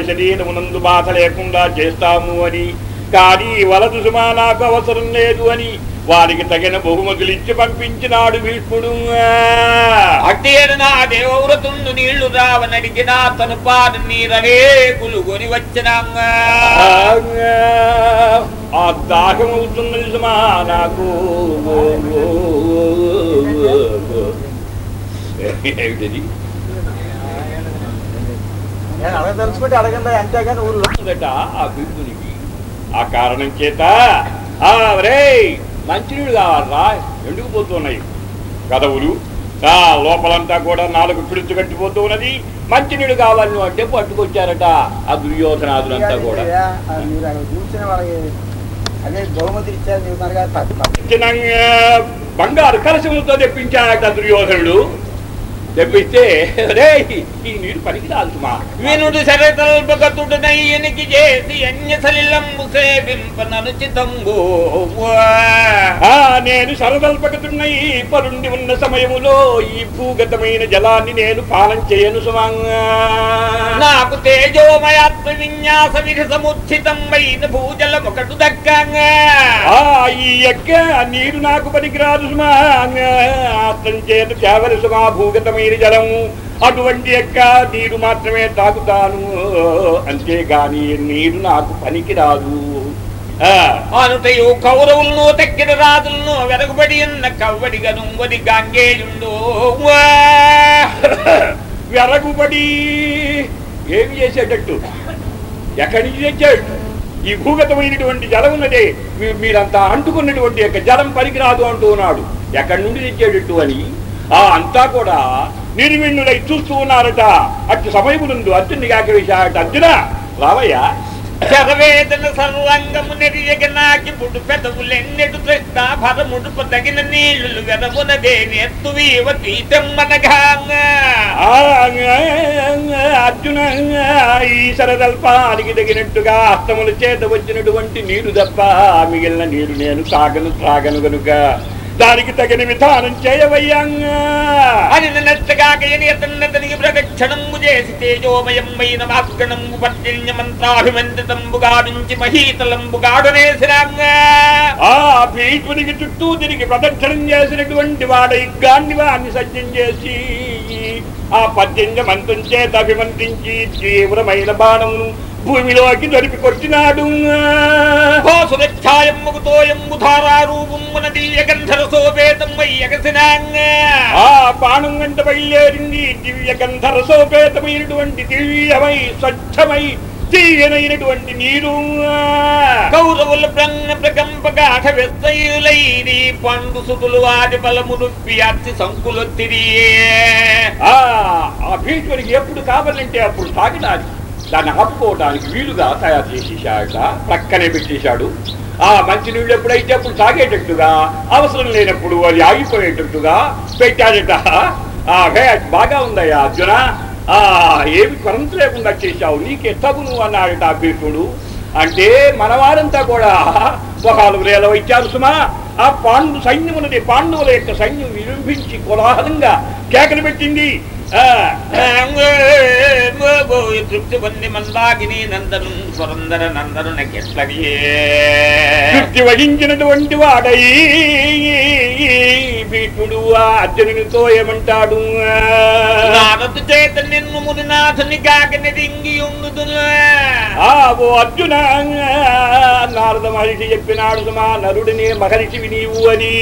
శరీరమునందు బాధ లేకుండా చేస్తాము అని. కానీ వలదు సుమా నాకు అవసరం లేదు అని వారికి తగిన బహుమతులు ఇచ్చి పంపించినాడు భీష్ముడు అట్టేరు నా దేవవ్రతుండు నీళ్ళు రావనడిగిన తను పాడు నీరరేకులు కొని వచ్చినాంగా ఆ దాహం అవుతున్నది సుమా నాకు ఏమిటది నేను అడగదలుచుకుంటే అడగండి అంతేగాని ఊళ్ళో ఉందట ఆ భీష్మునికి ఆ కారణం చేత ఆ రే మంచినీళ్ళు కావాలరా? ఎందుకు పోతున్నాయి? కదవులు ఆ లోపలంతా కూడా నాలుగు పిడుచు కట్టిపోతూ ఉన్నది. మంచినీళ్ళు కావాలి నువ్వు అంటే పట్టుకొచ్చారట ఆ దుర్యోధనాదులంతా కూడా. బంగారు కలశములతో తెప్పించాడట దుర్యోధనుడు. తెప్పిస్తే రే ఈ నీరు పనికిరాదు సుమా వినుడు శరతల్పగతుడనయ్యనికి చేసి అన్య సలిలంబు సేవింపననుచితంబు నేను సరదల్పకతున్న ఈ పరుండి ఉన్న సమయములో ఈ భూగతమైన జలాన్ని నేను పానం చేయను సుమంగా నాకు తేజోమయాత్మ విన్యాస అయిన భూజల ఒకటి దక్కంగా. ఈ యొక్క నీరు నాకు పనికిరాదు సుమా. అర్థం చేత కేవల సుమా భూగతమైన జలము అటువంటి యొక్క నీరు మాత్రమే తాగుతాను. అంతేగాని నీరు నాకు పనికిరాదు. ఆ. అనుటయు కౌరవులను తక్కిన రాజులను వెరగుబడి ఉన్న కవ్వడిగా నుంగడి గంగేయుండు. వెరగుబడి ఏమి చేసేటట్టు? ఎక్కడి నుంచి తెచ్చాడు? ఈ భూగతమైనటువంటి జలం ఉన్నదే. మీరంతా అంటుకున్నటువంటి యొక్క జలం పనికిరాదు అంటూ ఉన్నాడు. ఎక్కడి నుండి తెచ్చేటట్టు అని? ఆ అంతా కూడా నిర్విణ్ణులై చూస్తూ ఉన్నారట. అటు సమయమునందు అర్జున్ని కాకవేశాడట అర్జున రావయ్యా. శరవేదన సర్వంగము నెరియగ నాకి పుడు పెదవులెన్నెడు తృష్ణ భరముడుపు తగిన నీళ్ళు వెరమునదే నెత్తు వీవ తీతమ్మనగాంగా ఆ, అర్జున ఈ శరదల్పానికి తగినట్టుగా అస్తముల చేత వచ్చినటువంటి నీరు తప్ప మిగిలిన నీరు నేను తాగను త్రాగను గనుక. దానికి తగిన విధానం చేయవయ్యాంగా. అని నచ్చగాక ఎనియతన్నతనికి ప్రదక్షిణంబు చేసి తేజోమయమైన వాగ్గణంబు పర్జన్య మంత్రాభిమంత్రితంబు గావించి మహీతలంబు గాడునేసిరాంగా ఆ భీష్మునికి చుట్టూ తిరిగి ప్రదక్షిణం చేసినటువంటి వాడై గాన్ని వాడిని సజ్జం చేసి ఆ పద్యంజ మంత్రం చేత అభిమంత్రించి తీవ్రమైన బాణమును భూమిలోకి దొరికి కొట్టినాడు. ఆ బాణం వెంట బయలుదేరింది. దివ్య గంధర సోపేతమైనటువంటి దివ్యమై స్వచ్ఛమై తీయనైనటువంటి నీరు. కౌరవుల వెస్తయులైరి పండు సుతులు వాడి బలమును వ్యాప్తి సంకులొత్తిరి ఆ భీష్ముడికి ఎప్పుడు కావాలంటే అప్పుడు తాగడానికి దాన్ని ఆపుకోవడానికి వీలుగా తయారు చేసేసాక పక్కనే పెట్టేశాడు. ఆ మంచినీళ్ళు ఎప్పుడైతే అప్పుడు తాగేటట్టుగా అవసరం లేనప్పుడు అది ఆగిపోయేటట్టుగా పెట్టాడట. బాగా ఉందయ్యా అర్జున. ఆ ఏమి కొరంత లేకుండా చేశావు. నీకే తగును అన్నాడట ఆ భీష్ముడు అంటే మనవారంతా కూడా ఒక వేల వచ్చారు సుమా ఆ పాండు సైన్యమునది పాండవుల యొక్క సైన్యం విజృంభించి కోలాహలంగా కేకలు పెట్టింది. తృప్తి పొంది మందాకిని నందను పురందర నందనునకెట్లగే తృప్తి వహించినటువంటి వాడై భీష్ముడు ఆ అర్జునునితో ఏమంటాడు? నారదు చేత నిన్ను మునినాథుని కాకని రింగి ఆ ఓ అర్జున నారద మహర్షి చెప్పినాడు సుమా నరుడిని మహర్షివి నీవు అని.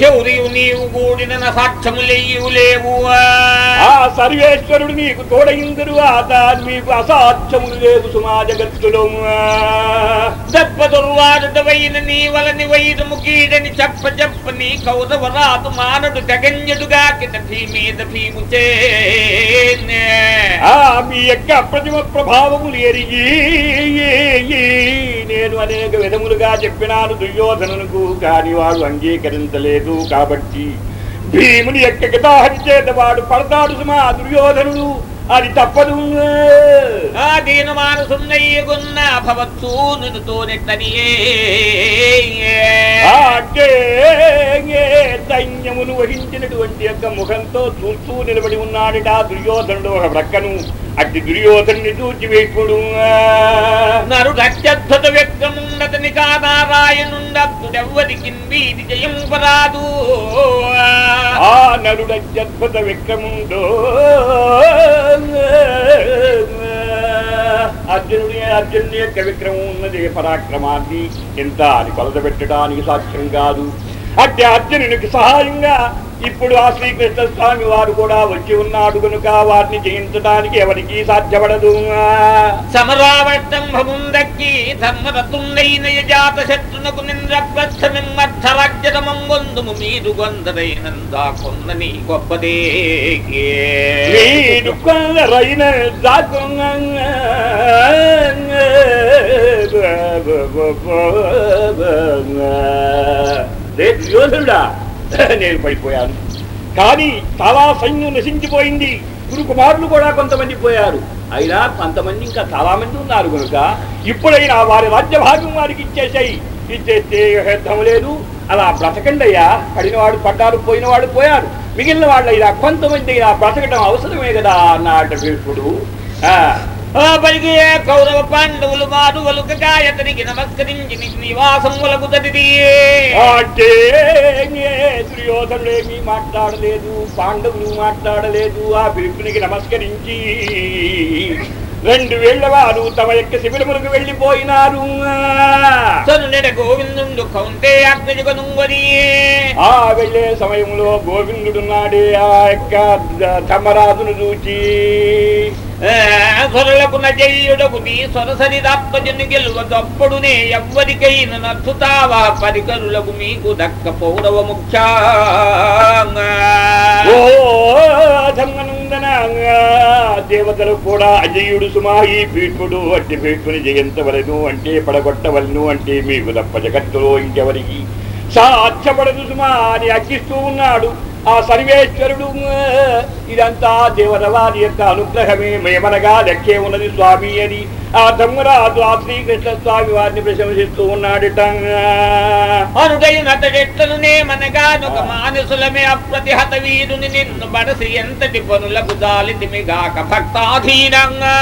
శౌర్యు నీవు కూడిన సాక్ష్యములెయ్యు లేవు. ఆ సర్వేశ్వరుడు నీకు తోడయిందరు ఆత మీకు అసాధ్యములు లేదు సుమా జగత్తులో దప్ప దుర్వారుడవైన నీ వలని వైరము కీడని చెప్ప చెప్ప నీ కౌరవరాదు మానడు తెగంజడుగా కిట భీమేద భీము చే ఆ మీ యొక్క ప్రతిమ ప్రభావములు ఎరిగి నేను అనేక విధములుగా చెప్పినాను దుర్యోధనకు కాని వాడు అంగీకరించలేదు కాబట్టి భీముని యొక్క గితాహరి చేత వాడు పడతాడు సుమా దుర్యోధనుడు. అది తప్పదు. ఆ దీన మానసున్నయ్యగున్న భవత్సూ వహించినటువంటి యొక్క ముఖంతో చూస్తూ నిలబడి ఉన్నాడట ఆ దుర్యోధనుడు ఒక ప్రక్కను. అట్టి దుర్యోధనుని చూచి వేపుడు నరుడు అత్యద్భుత వ్యక్తముండతని కానారాయణుండెవ్వరికి వీధి జయంపరాదు ఆ నరుడ అత్యద్భుత విక్రముండో అర్జునుడి అర్జునుడి యొక్క విక్రమం ఉన్నది పరాక్రమాన్ని ఎంత అని కొలత పెట్టడానికి సాధ్యం కాదు. అట్టి అర్జునునికి సహాయంగా ఇప్పుడు ఆ శ్రీకృష్ణ స్వామి వారు కూడా వచ్చి ఉన్నాడు కనుక వారిని జయించడానికి ఎవరికి సాధ్యపడదు. సమరావట్టంభముందక్కి ధర్మరతుండైన యజాత శత్రునకు నింద్రప్రస్థమిమ్మర్థరాజ్యతమం వందుము మీరు గొందరైనందా కొందని గొప్పదే వీడు కొందరైన యోధుడా నేను పడిపోయాను. కానీ చాలా సైన్యం నశించిపోయింది. గురు కుమారులు కూడా కొంతమంది పోయారు. అయినా కొంతమంది ఇంకా చాలా మంది ఉన్నారు కనుక ఇప్పుడైనా వారి రాజ్యభాగం వారికి ఇచ్చేసాయి. ఇచ్చేస్తే యుద్ధం లేదు. అలా బ్రతకండి పడినవాడు పడ్డారు పోయినవాడు పోయారు. మిగిలిన వాళ్ళు అయినా కొంతమంది అయినా బ్రతకడం అవసరమే కదా అన్నాడు భీష్ముడు ఆ పలికి కౌరవ పాండవులు మారువలు గాయతనికి నమస్కరించి నీకు నివాసములకు తడిది అంటే దుర్యోధనుడేమీ మాట్లాడలేదు పాండవులు మాట్లాడలేదు ఆ పిలుపునికి నమస్కరించి. రెండు వేళ్ళ వారు తమ యొక్క శిబిరములకు వెళ్ళిపోయినారు. గోవిందుండు కౌంటే అగ్నిజగనుంగరి ఆ వెళ్ళే సమయంలో గోవిందుడున్నాడే ఆ యొక్క ధర్మరాజును చూచి. సొరలకు నజయుడకు నీ సొరసరి దాత్మజను గెలువ దప్పుడునే ఎవ్వరికైన నచ్చుతావా పరికరులకు మీకు దక్క పౌరవ ముఖ్య దేవతలు కూడా అజయుడు సుమా ఈ భీష్ముడు అట్టి భీష్ముని జయించవలను అంటే పడగొట్టవలను అంటే మీకు తప్ప జగత్తులో ఇంకెవరికి సాధ్యపడదు సుమా అని అర్చిస్తూ ఉన్నాడు. ఆ సర్వేశ్వరుడు ఇదంతా దేవరవారి యొక్క అనుగ్రహమే. మేమనగా లెక్కే ఉన్నది స్వామి అని. ఆ ధర్మరాజు ఆ శ్రీకృష్ణ స్వామి వారిని ప్రశంసిస్తూ ఉన్నాడట. అతడెట్లనునే మనగానొక మానసులమే అప్రతిహత వీరుని నిన్ను బడసి ఎంతటి పనులకు దాలితిమిగాక భక్తాధీనంగా.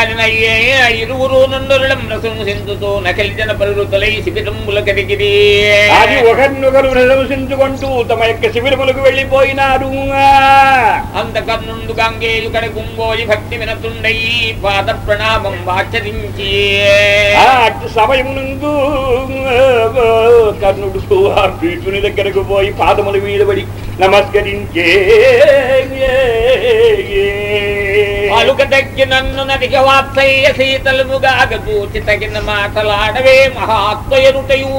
అదినయ్యే ఇరువురు నుండులం నృసింహసిందుతో నకలి జన పరుతులై శిబిరంబుల కదిగిరి అది ఒకరినొకరు ప్రశంసించుకుంటూ తమ యొక్క శిబిరములకు వెళ్ళిపోయినారు అంతకన్నుండు గంగేయు కడ భక్తి వినతుండై పాద ప్రణామం వాచరించి ఆ సమయం నుండు కర్ణుడు ఆ భీష్ముని దగ్గరకు పోయి పాదముల మీద పడి నమస్కరించే అలుక దగ్గి నన్ను నదిగ వాత్సయ్య శీతలముగా చూచి తగిన మాటలాడవే మహాత్మయరుటయు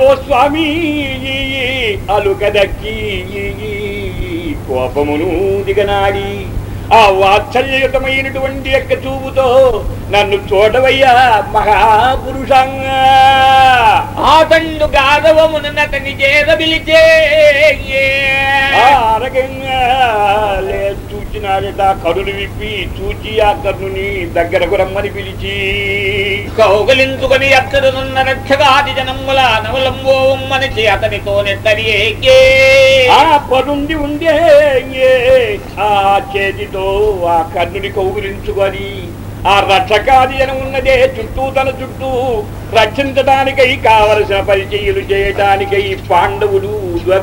ఓ స్వామి అలుకదక్కి కోపమును దిగనాడి ఆ వాత్సల్యయుతమైనటువంటి యొక్క చూపుతో నన్ను చూడవయ్యా మహాపురుషంగా. ఆతండు గాధవమున నతని పిలిచే కరులు విప్పి చూచి ఆ కర్ణుని దగ్గరకు రమ్మని పిలిచి. కౌగలించుకొని అక్కడున్న రక్షగాది జనముల నవలంబోమ్మనిచి అతనితో నెట్టరిగే ఆ పరుండి ఉండే ఆ చేతితో ఆ కర్ణుని కౌగులించుకొని ఆ రక్షకాది అని ఉన్నదే చుట్టూ తన చుట్టూ రక్షించడానికై కావలసిన పరిచయలు చేయటానికై పాండవులు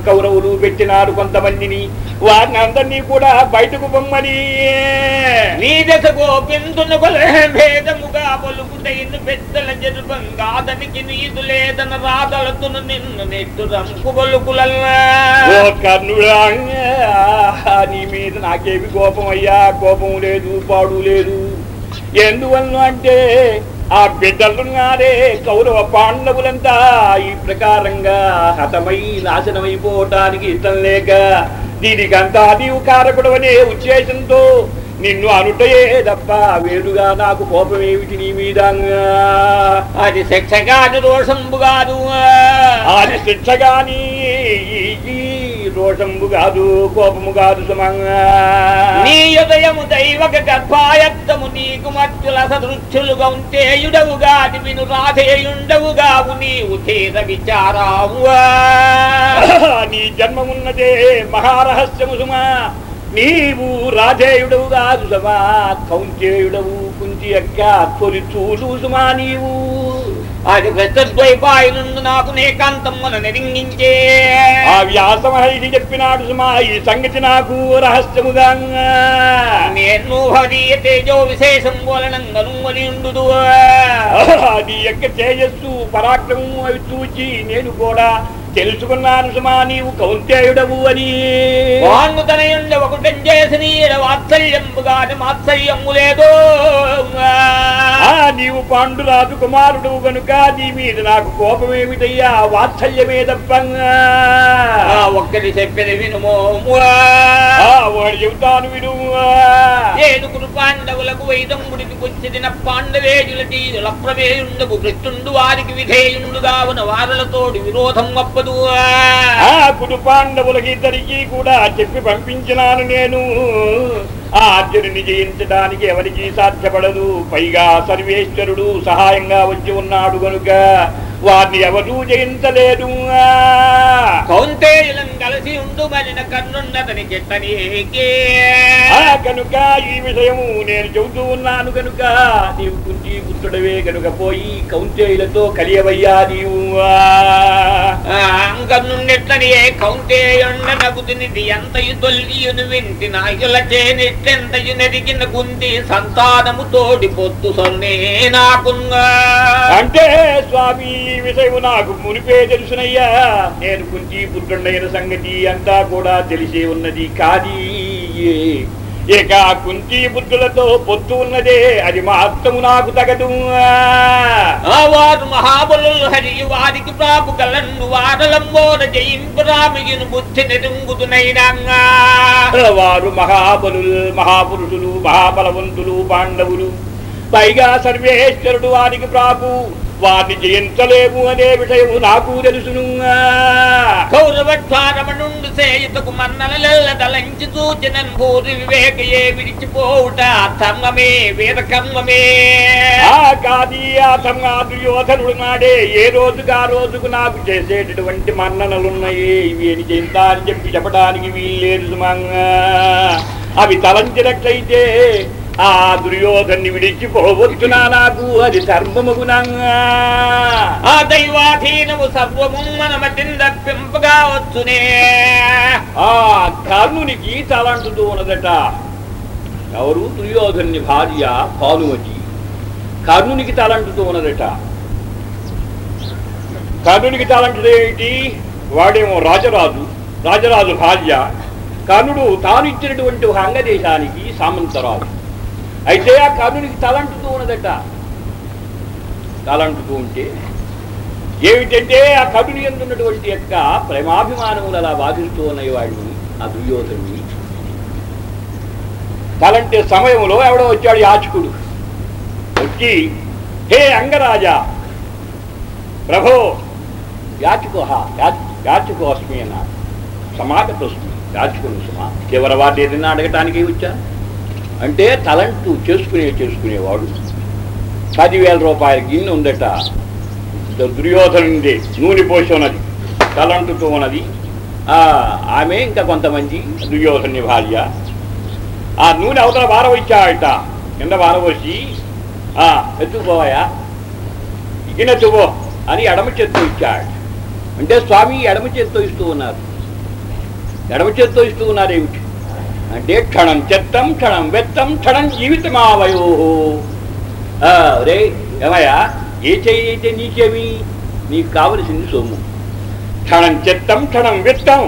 కౌరవులు పెట్టినారు కొంతమందిని. వారిని అందరినీ కూడా బయటకు పొమ్మని. నీ దశ గోపిందును భేదముగా పలుకుటైన పెద్దల జరుపంగా అతనికి నీదు లేదన రాదలతును నిన్ను నెట్టు రంకు కర్ణుడా నీ మీద నాకేమి కోపం అయ్యా కోపం లేదు పాడు లేదు. ఎందువల్ల అంటే ఆ బిడ్డలున్నారే కౌరవ పాండవులంతా ఈ ప్రకారంగా హతమై నాశనమైపోవటానికి ఇష్టం లేక దీనికంతా నీవు కారకుడవనే ఉద్దేశంతో నిన్ను అనుటయే తప్ప వేరుగా నాకు కోపం ఏమిటి నీ మీద? అది శిక్ష కాదు రోషంబు కాదు. అది శిక్ష ఈ రోషంబు కాదు కోపము కాదు నీ దైవక గర్భాయత్తము నీకు మత్తుల సదృచ్చులుగా ఉంటేయుడవుగా విను రాధేయుండవుగావు నీవు తీర విచారావు నీ జన్మమున్నదే మహారహస్యము సుమా నీవు రాజేయుడవు కాదు సుమా కౌంచేయుడవు కుంచి అక్క తొలి చూలు సుమా నీవు అది పెద్దద్వైపాయనుండు నాకు నేకాంతమ్మన నెరింగించే. ఆ వ్యాస మహర్షి చెప్పినాడు సుమా ఈ సంగతి నాకు రహస్యముగా. నేను భవదీయ తేజో విశేషం వలనంగను వలియుండు నీ యొక్క తేజస్సు పరాక్రమము అవి చూచి నేను కూడా తెలుసుకున్నాను సుమా నీవు కౌంతేయుడవు అని. వాన్ను తనయుండ ఒకటం చేసి నీడ వాత్సల్యంబుగాని మాత్సల్యము లేదో ఆ నీవు పాండురాజు కుమారుడు గనుక నీ మీద నాకు కోపమేమిటయ్యా? వాత్సల్యమే తప్పంగా. ఆ ఒక్కటి చెప్పిన వినుమో. వాడు చెబుతాను విను ఏడుగురు పాండవులకు వైదంగుడికి వచ్చిన పాండవేజుల తీరుల ప్రవేయుండకు కృష్ణుండు వారికి విధేయుండు కావున వారలతోటి విరోధం అప్పదు ఆ కుడు పాండవులకి ఇద్దరికి కూడా చెప్పి పంపించినాను నేను. ఆ అర్జునుని జయించడానికి ఎవరికి సాధ్యపడదు. పైగా సర్వేశ్వరుడు సహాయంగా వచ్చి ఉన్నాడు గనుక వారిని ఎవరూ జయించలేదు. కౌంతేయులం కలిసి కనుక ఈ విషయము నేను చెబుతూ ఉన్నాను కనుక నీవు కుంచి పుత్రుడవే కనుక పోయి కౌంతేయులతో కలియవయ్యా నీవు. అంగనుండెట్లని ఏ కౌంటేయుండ నగుతునిది ఎంతయు తొల్లియును వింటి నాయుల చేనెట్టెంతయు నెరిగిన గుంది సంతానము తోడి పొత్తు సొన్నే నాకుంగా. అంటే స్వామి ఈ విషయము నాకు మునిపే తెలుసునయ్యా. నేను కుంతి పుత్రుడైన సంగతి అంతా కూడా తెలిసే ఉన్నది కాదీ ఇక కుంచి పుత్రులతో పొత్తు ఉన్నదే అది మాత్రము నాకు తగదు. వారు మహాబలు హరియు వారికి ప్రాపు వారలంబోన బుద్ధి నెరుంగుతునైనా వారు మహాబలు మహాపురుషులు మహాబలవంతులు పాండవులు. పైగా సర్వేశ్వరుడు వారికి ప్రాపు. వారిని జయించలేము అనే విషయము నాకు తెలుసును. కౌరవక్షారమణుండు సేయుతకు సూచనన్ భూరి వివేకయే విడిచిపోవుట ధర్మమే వేద కర్మమే ఆ కాది దుర్యోధనుడు నాడే ఏ రోజుకు ఆ రోజుకు నాకు చేసేటటువంటి మన్ననలున్నాయి. ఇవి అని చెంతా అని చెప్పి చెప్పడానికి వీల్లేదు సుమంగా. అవి తలంచినట్లయితే ఆ దుర్యోధన్ని విడిచిపోవచ్చునా నాకు అది ధర్మముగునంగా ఆ దైవాధీనము సర్వము మనమతిని తప్పింపగా వచ్చునే. ఆ కర్ణునికి తలంటుతూ ఉన్నదట. ఎవరు? దుర్యోధన్ని భార్య భానుమతి. కర్ణునికి తలంటుతూ ఉన్నదట. కర్ణునికి తలంటుడు ఏమిటి? వాడేమో రాజరాజు రాజరాజు భార్య. కర్ణుడు తాను ఇచ్చినటువంటి ఒక అంగదేశానికి సామంతరాజు. అయితే ఆ కర్ణునికి తలంటుతూ ఉన్నదట. తలంటుతూ ఉంటే ఏమిటంటే ఆ కవిని ఎందున్నటువంటి యొక్క ప్రేమాభిమానములు అలా బాధిస్తూ ఉన్నవాడిని వాడిని ఆ దుర్యోధనుడిని తలంటే సమయంలో ఎవడో వచ్చాడు యాచకుడు. వచ్చి హే అంగరాజా! ప్రభో! యాచకోహ యాచకోస్మి అన్నాడు. ప్రశ్న యాచకుడు సుమా చివరి వాటి ఏదైనా అడగటానికి వచ్చాను అంటే తలంటు చేసుకునే చేసుకునేవాడు. పదివేల రూపాయల గిన్నె ఉందట. దుర్యోధనుంది నూనె పోసి ఉన్నది తలంటుతో ఉన్నది. ఆమె ఇంకా కొంతమంది దుర్యోధని భార్య. ఆ నూనె అవతల వారవచ్చాడట కింద వారవచ్చి ఆ ఎత్తుకుపోవాయా గిన్నె అని ఎడమ చేత్తో ఇచ్చాడు అంటే స్వామి ఎడమ చేత్తో ఇస్తూ ఉన్నారు. ఎడమ చేత్తో ఇస్తూ ఉన్నారు ఏమిటి అంటే క్షణం చెత్తం క్షణం వెత్తం క్షణం జీవితమావయో. రే ఏమయ్యా? ఏ చెయ్యి అయితే నీకేమి నీకు కావలసింది సొమ్ము. క్షణం చెత్తం క్షణం విత్తం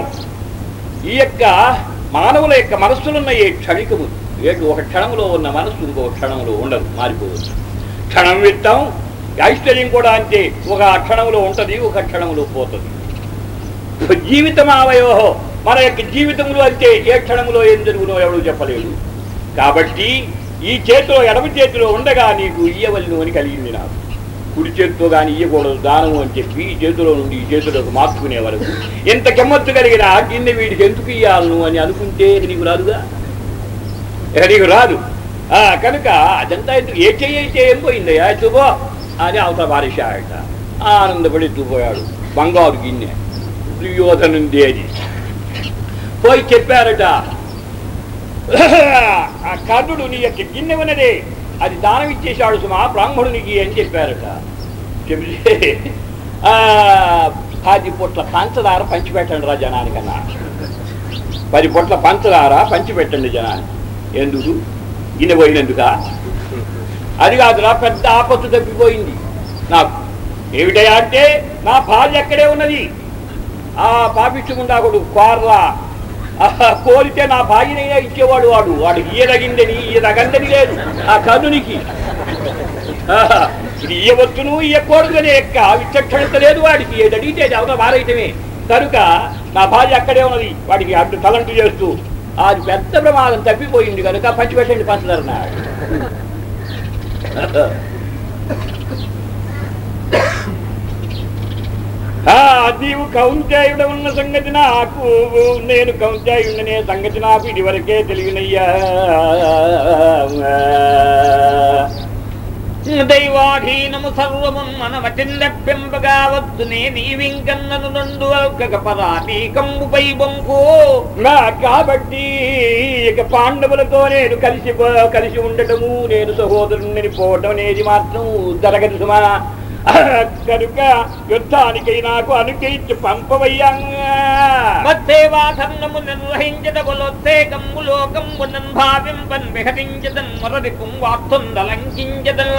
ఈ యొక్క మానవుల యొక్క మనస్సులున్న ఏ క్షణికము? ఏటు ఒక క్షణంలో ఉన్న మనస్సు ఇంకొక క్షణంలో ఉండదు మారిపోవచ్చు. క్షణం విత్తం ఐశ్వర్యం కూడా అంతే. ఒక క్షణంలో ఉంటుంది ఒక క్షణంలో పోతుంది. జీవితం ఆవయోహో మన యొక్క జీవితంలో అంతే ఏ క్షణంలో ఏం జరుగునో ఎవడు చెప్పలేడు కాబట్టి ఈ చేతిలో ఎడమ చేతిలో ఉండగా నీకు ఇయ్యవలను అని కలిగింది నాకు. కుడి చేతితో కానీ ఇయ్యకూడదు దానము అని చెప్పి ఈ చేతిలో నుండి ఈ చేతిలోకి మార్చుకునే వరకు. ఎంత కెమ్మత్తు కలిగిన ఆ గిన్నె వీడికి ఎందుకు ఇయ్యాలను అని అనుకుంటే నీకు రాదుగా? ఇక నీకు రాదు. ఆ, కనుక అదంతా ఎందుకు? ఏ చెయ్యి అయితే ఏం పోయిందయ్యా? ఎత్తుపో అని అవతల బారేశాడట ఆనందపడి ఎత్తుపోయాడు బంగారు గిన్నె. దుర్యోధనుంది అది. పోయి చెప్పారట. ఆ కర్ణుడు నీ యొక్క గిన్నె ఉన్నదే. అది దానం ఇచ్చేశాడు సుమా బ్రాహ్మణునికి అని చెప్పారట. చెబితే ఆ, పది పొట్ల పంచదార పంచిపెట్టండి రా జనానికన్నా. పది పొట్ల పంచదార పంచిపెట్టండి జనానికి. ఎందుకు? గిన్నె పోయినందుక? అది కాదురా పెద్ద ఆపత్తు తప్పిపోయింది. నాకు ఏమిటయా అంటే నా భార్య ఎక్కడే ఉన్నది. ఆ పాపిష్టుకుండా కొడుకు కోర్రా కోరితే నా భార్యనైనా ఇచ్చేవాడు వాడు. వాడు ఇయ్యదగిందని ఇయ్యదగందని లేదు. ఆ కనునికి ఇది ఇయ్యవచ్చును ఇయ్యకూడదనే యొక్క విచక్షణత లేదు వాడికి. ఏది అడిగితే అది అవత కనుక నా భార్య అక్కడే ఉన్నది. వాడికి అడ్డు తలంటు చేస్తూ. అది పెద్ద ప్రమాదం తప్పిపోయింది కనుక పంచిపెట్టండి నా ఆ, నీవు కౌంచాయుడ ఉన్న సంగతి నాకు నేను కౌంచాయుడనే సంగతి నాకు ఇదివరకే తెలియనయ్యా. దైవాధీనము సర్వము మనమచిందప్పింపగా వద్దునే నీవింకన్నను నుండు అల్కక పరాతీకంబుపై బొంకు. కాబట్టి ఇక పాండవులతో నేను కలిసి కలిసి ఉండటము నేను సహోదరుని పోవటం అనేది మాత్రం జరగదు సుమా. కనుక యుద్ధానికై నాకు అనుకరించి పంపవయ్యా. మత్తేవాధర్మము నిర్వహించద బలోత్తేకంబు లోకంబునన్ భావింపన్ విహరించదన్ మొరది కుంవాత్తుందలంకించదన్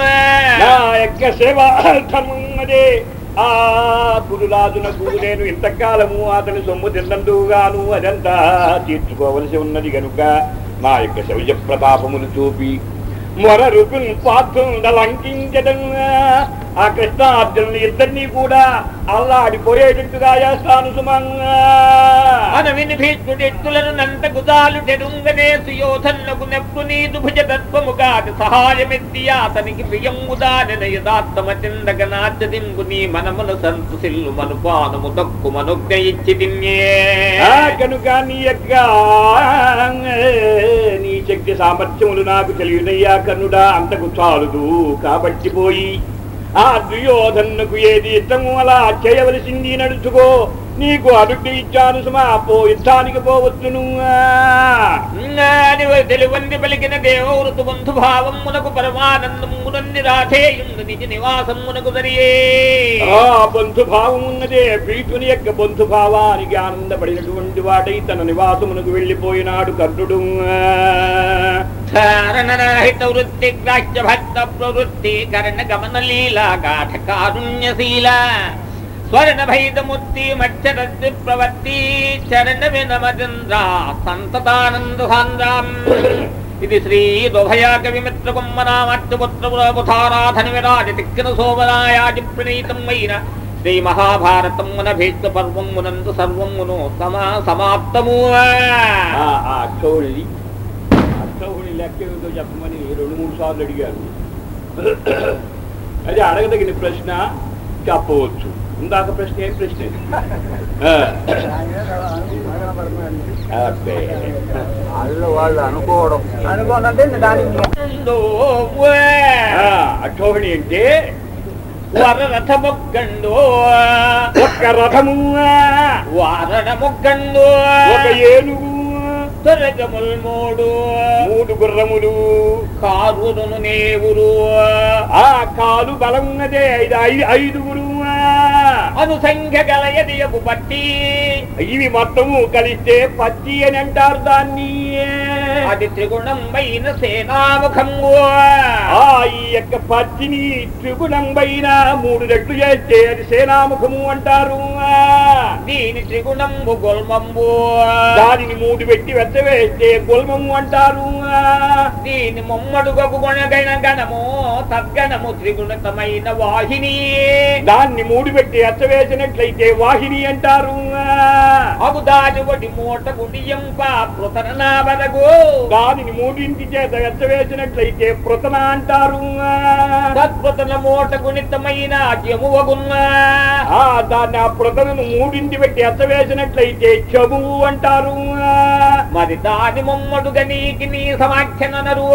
నా యొక్క సేవా ధర్మం అదే ఆ పురురాజునకు నేను ఇంతకాలము అతని సొమ్ము తిన్నందుగాను అదంతా తీర్చుకోవలసి ఉన్నది గనుక నా యొక్క శౌర్య ప్రతాపమును చూపి మొర రుకున్ పాత్రుండ లంకించడం ఆ కృష్ణార్జునులు ఇద్దరినీ కూడా అల్లాడిపోయేటట్టుగా చేస్తాను సుమంగా అన విని భీష్ముడెట్టులను నంత గుదాలు టెరుంగనే సుయోధన్నకు నెప్పు నీదు భుజ తత్వముగాది సహాయమెత్తి అతనికి ప్రియంగుదానిన యథార్థమచిందక నాచదింపు నీ మనమున సంతు సిల్లు మనుపానము దక్కు మనుజ్ఞ ఇచ్చి తిన్యే ఆ కనుక నీ యొక్క నీ శక్తి సామర్థ్యములు నాకు తెలియనయ్యా కన్నుడా అంతకు చాలుదు. కాబట్టి పోయి ఆ దుర్యోధనుకు ఏది ఇష్టము అలా చేయవలసింది నడుచుకో. నీకు అడుగు ఇచ్చాను సుమా పో యుద్ధానికి పోవచ్చును. తెలివంది పలికిన దేవవృతు బంధు భావమునకు పరమానందమునన్ని రాధేయుండు నిజ నివాసమునకు దరియే. ఆ బంధుభావం ఉన్నదే ప్రీతుని యొక్క బంధుభావానికి ఆనందపడినటువంటి వాడై తన నివాసమునకు వెళ్ళిపోయినాడు కర్ణుడు. ధారణరహిత వృత్తి గ్రాహ్య భక్త ప్రవృత్తి కర్ణ గమన లీలా గాఢ కారుణ్యశీల. స్వర్ణ భైదమూర్తి ప్రవర్తి చరణ వినమచంద్ర సంతతానందాం ఇది శ్రీ దుభయా కవిమిత్ర బొమ్మనామత్యపుత్రపురాధన విరాజ తిక్కిన సోమనాయాజి ప్రణీతమైన శ్రీ మహాభారతం మన భీష్మ పర్వం మునందు సర్వమును సమా సమాప్తము ఆ ఆ లెక్క ఏమిటో చెప్పమని రెండు మూడు సార్లు అడిగారు అది అడగదగిన ప్రశ్న చెప్పవచ్చు. ఇందాక ప్రశ్న ఏం ప్రశ్న. వాళ్ళు వాళ్ళు అనుకోవడం. అనుకోవడం అంటే దానికి ఆ, అక్షోహిణి అంటే వరరథ మొగ్గండు ఒక్క రథము. వారణ మొగ్గండు ఒక ఏనుగు. తొరగముల్ మూడు మూడు గుర్రములు. కారును నేవురు. ఆ కాలు ఐదు ఐదు ఐదుగురు. అను సంఖ్య గలయదియకు పట్టి ఇవి మొత్తము కలిస్తే పచ్చి అని అంటారు దాన్ని. అది త్రిగుణం పైన సేనాముఖంగు. ఆ ఈ యొక్క పచ్చిని త్రిగుణం పైన మూడు రెట్లు చేస్తే అది సేనాముఖము అంటారు. దీని త్రిగుణంబు గొల్మంబు. దానిని మూడు పెట్టి వెచ్చవేస్తే గుల్మము అంటారు. దీని మొమ్మడుగకు గణ గణము తద్గణము త్రిగుణతమైన వాహిని. దాన్ని మూడు పెట్టి ఎచ్చవేసినట్లయితే వాహిని అంటారు. అగు దాని ఒకటి మూట గుడియంప పృతన బదగు దానిని మూడింటి చేత ఎచ్చవేసినట్లయితే పృతన అంటారు. తత్పృతన మూట గుణితమైన జమువగున్నా ఆ దాన్ని ఆ పృతను మూడింటి పెట్టి ఎచ్చవేసినట్లయితే చెబువు అంటారు. మరి దాని మొమ్మడుగా నీకి నీ సమాఖ్యనరు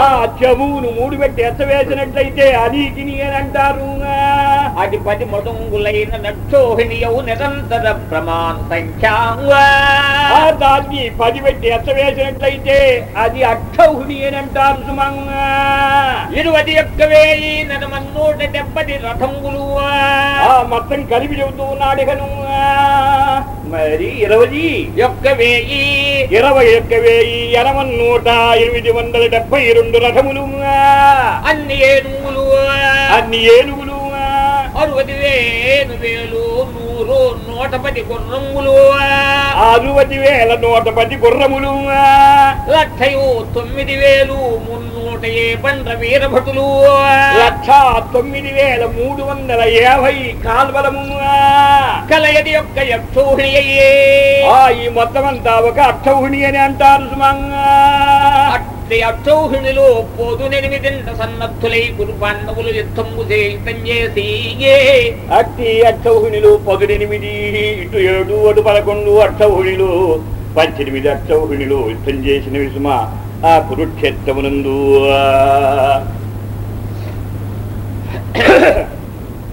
ఆ చెవును మూడు పెట్టి ఎచ్చవేసినట్లయితే అనీకిని అని అంటారు. అది పది మడుంగులైన నక్షోహిణియవు నిరంతర ప్రమాణ దాన్ని పది పెట్టి ఎచ్చవేసినట్లయితే అది అక్షౌహిణి అని అంటారు సుమంగా. ఇరువది యొక్క వేయి నూట డెబ్బది రథంగులు మొత్తం కలిపి చెబుతూ ఉన్నాడు ఇకను మరి ఇరవై యొక్క వేయి. ఇరవై ఒక్క వెయ్యి ఎనభై నూట ఎనిమిది వందల డెబ్బై రెండు రథములు అన్ని ఏనుగులు అన్ని ఏనుగులు అరవది వేలు వేలు నూరు నూట పది గుర్రంగులు అరవది వేల నూట పది గుర్రములు. లక్షయు తొమ్మిది వేలు మున్నూట ఏ బండ్ర వీరభటులు. లక్ష తొమ్మిది వేల మూడు వందల యాభై కాల్బలము కలయది యొక్క యక్షోహిణియే ఆ ఈ మొత్తం అంతా ఒక అక్షౌహిణి అని అంటారు సుమంగా అట్టి అక్షౌహిణిలో పోదునెనిమిదింట సన్నద్ధులై కురు పాండవులు యుద్ధము చేయుతం చేసి అట్టి అక్షౌహిణిలు పదునెనిమిది ఇటు ఏడు అటు పదకొండు అక్షౌహిణిలు పద్దెనిమిది అక్షౌహిణిలు యుద్ధం చేసిన విసుమ ఆ కురుక్షేత్రమునందు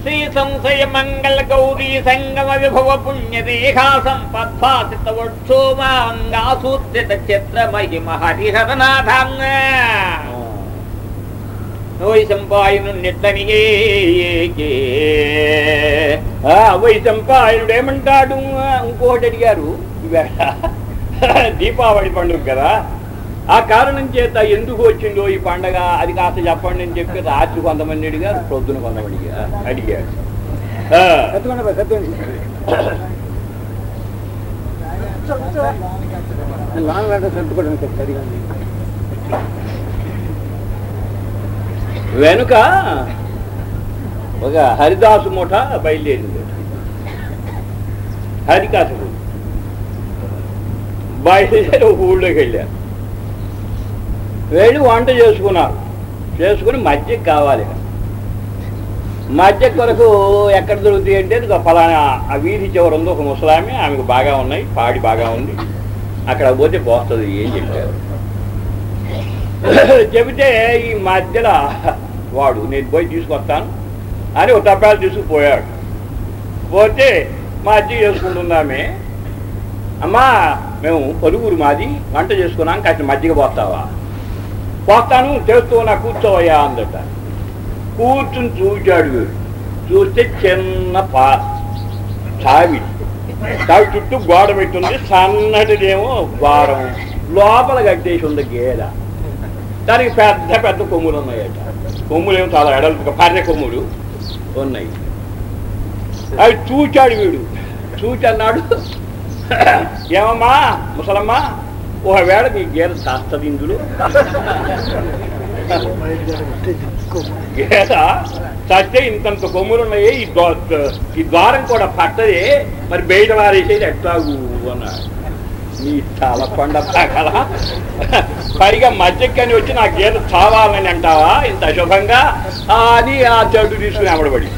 శ్రీ సంశయ మంగళ గౌరీ సంగమ విభవ పుణ్య రేఖా సంపద్భాసిత వక్షోమాంగాసూత్రిత చిత్ర మహిమ హరిహరనాథాంగ నోయ్ సంపాయను నిట్టనిగే ఆ వైశంపాయనుడు ఏమంటాడు ఇంకోటి అడిగారు దీపావళి పండుగ కదా. ఆ కారణం చేత ఎందుకు వచ్చిందో ఈ పండగ? అది కాస్త చెప్పండి అని చెప్పి రాత్రి కొంతమంది అడిగారు పొద్దున కొంతమంది అడిగా- అడిగారు. వెనుక ఒక హరిదాసు మూట బయలుదేరింది. హరికాసుడు బయలుదేరి ఊళ్ళోకి వెళ్ళారు. వెళ్ళి వంట చేసుకున్నారు చేసుకుని మజ్జిగ కావాలి మధ్య కొరకు ఎక్కడ దొరుకుతాయి అంటే ఫలానా ఆ వీధి చివర ఉంది ఒక ముసలామి ఆమెకు బాగా ఉన్నాయి పాడి బాగా ఉంది. అక్కడ పోతే పోస్తుంది ఏం చెప్పారు? చెబితే ఈ మధ్యలో వాడు నేను పోయి తీసుకొస్తాను. అని ఒక తప్పాలు తీసుకుపోయాడు. పోతే మధ్య చేసుకుంటున్నామే. అమ్మా మేము పలువురు మాది వంట చేసుకున్నాం కాస్త మజ్జిగ పోస్తావా? పోతాను చేస్తూ నా కూర్చోవయ్యా అందట. కూర్చుని చూచాడు వీడు చూస్తే చిన్న పా చావి. చావి చుట్టూ గోడ పెట్టుంది. సన్నటిదేమో ద్వారం. లోపల కట్టేసి ఉంది గేద. దానికి పెద్ద పెద్ద కొమ్ములు ఉన్నాయట. కొమ్ములు ఏమో చాలా ఎడలు. భార్య కొమ్ములు ఉన్నాయి. అవి చూచాడు వీడు. చూచి అన్నాడు ఏమమ్మా ముసలమ్మా ఒకవేళ మీ గేద శాస్త్రది ఇందులో గేద చస్తే ఇంతంత కొమ్ములు ఉన్నాయి ఈ ఈ ద్వారం కూడా పట్టదే మరి బయట వారేసేది ఎట్లాగు అన్నాడు. నీ చాలా కొండ పగల. పైగా మధ్యకని వచ్చి నా గీత చావాలని అంటావా? ఇంత అశుభంగా? అని ఆ చెడు తీసుకుని అమడబడి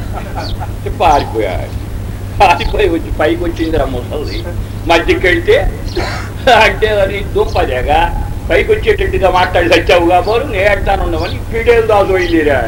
పారిపోయాడు. పారిపోయి వచ్చి పైకి వచ్చింది రా ముసలి మధ్యకెళ్తే అంటే అది దుంపదేగా. పైకి వచ్చేటట్టుగా మాట్లాడి చచ్చావు కాబోలు నేను అంటానున్నామని పీడేలు దాదు వెళ్ళిరా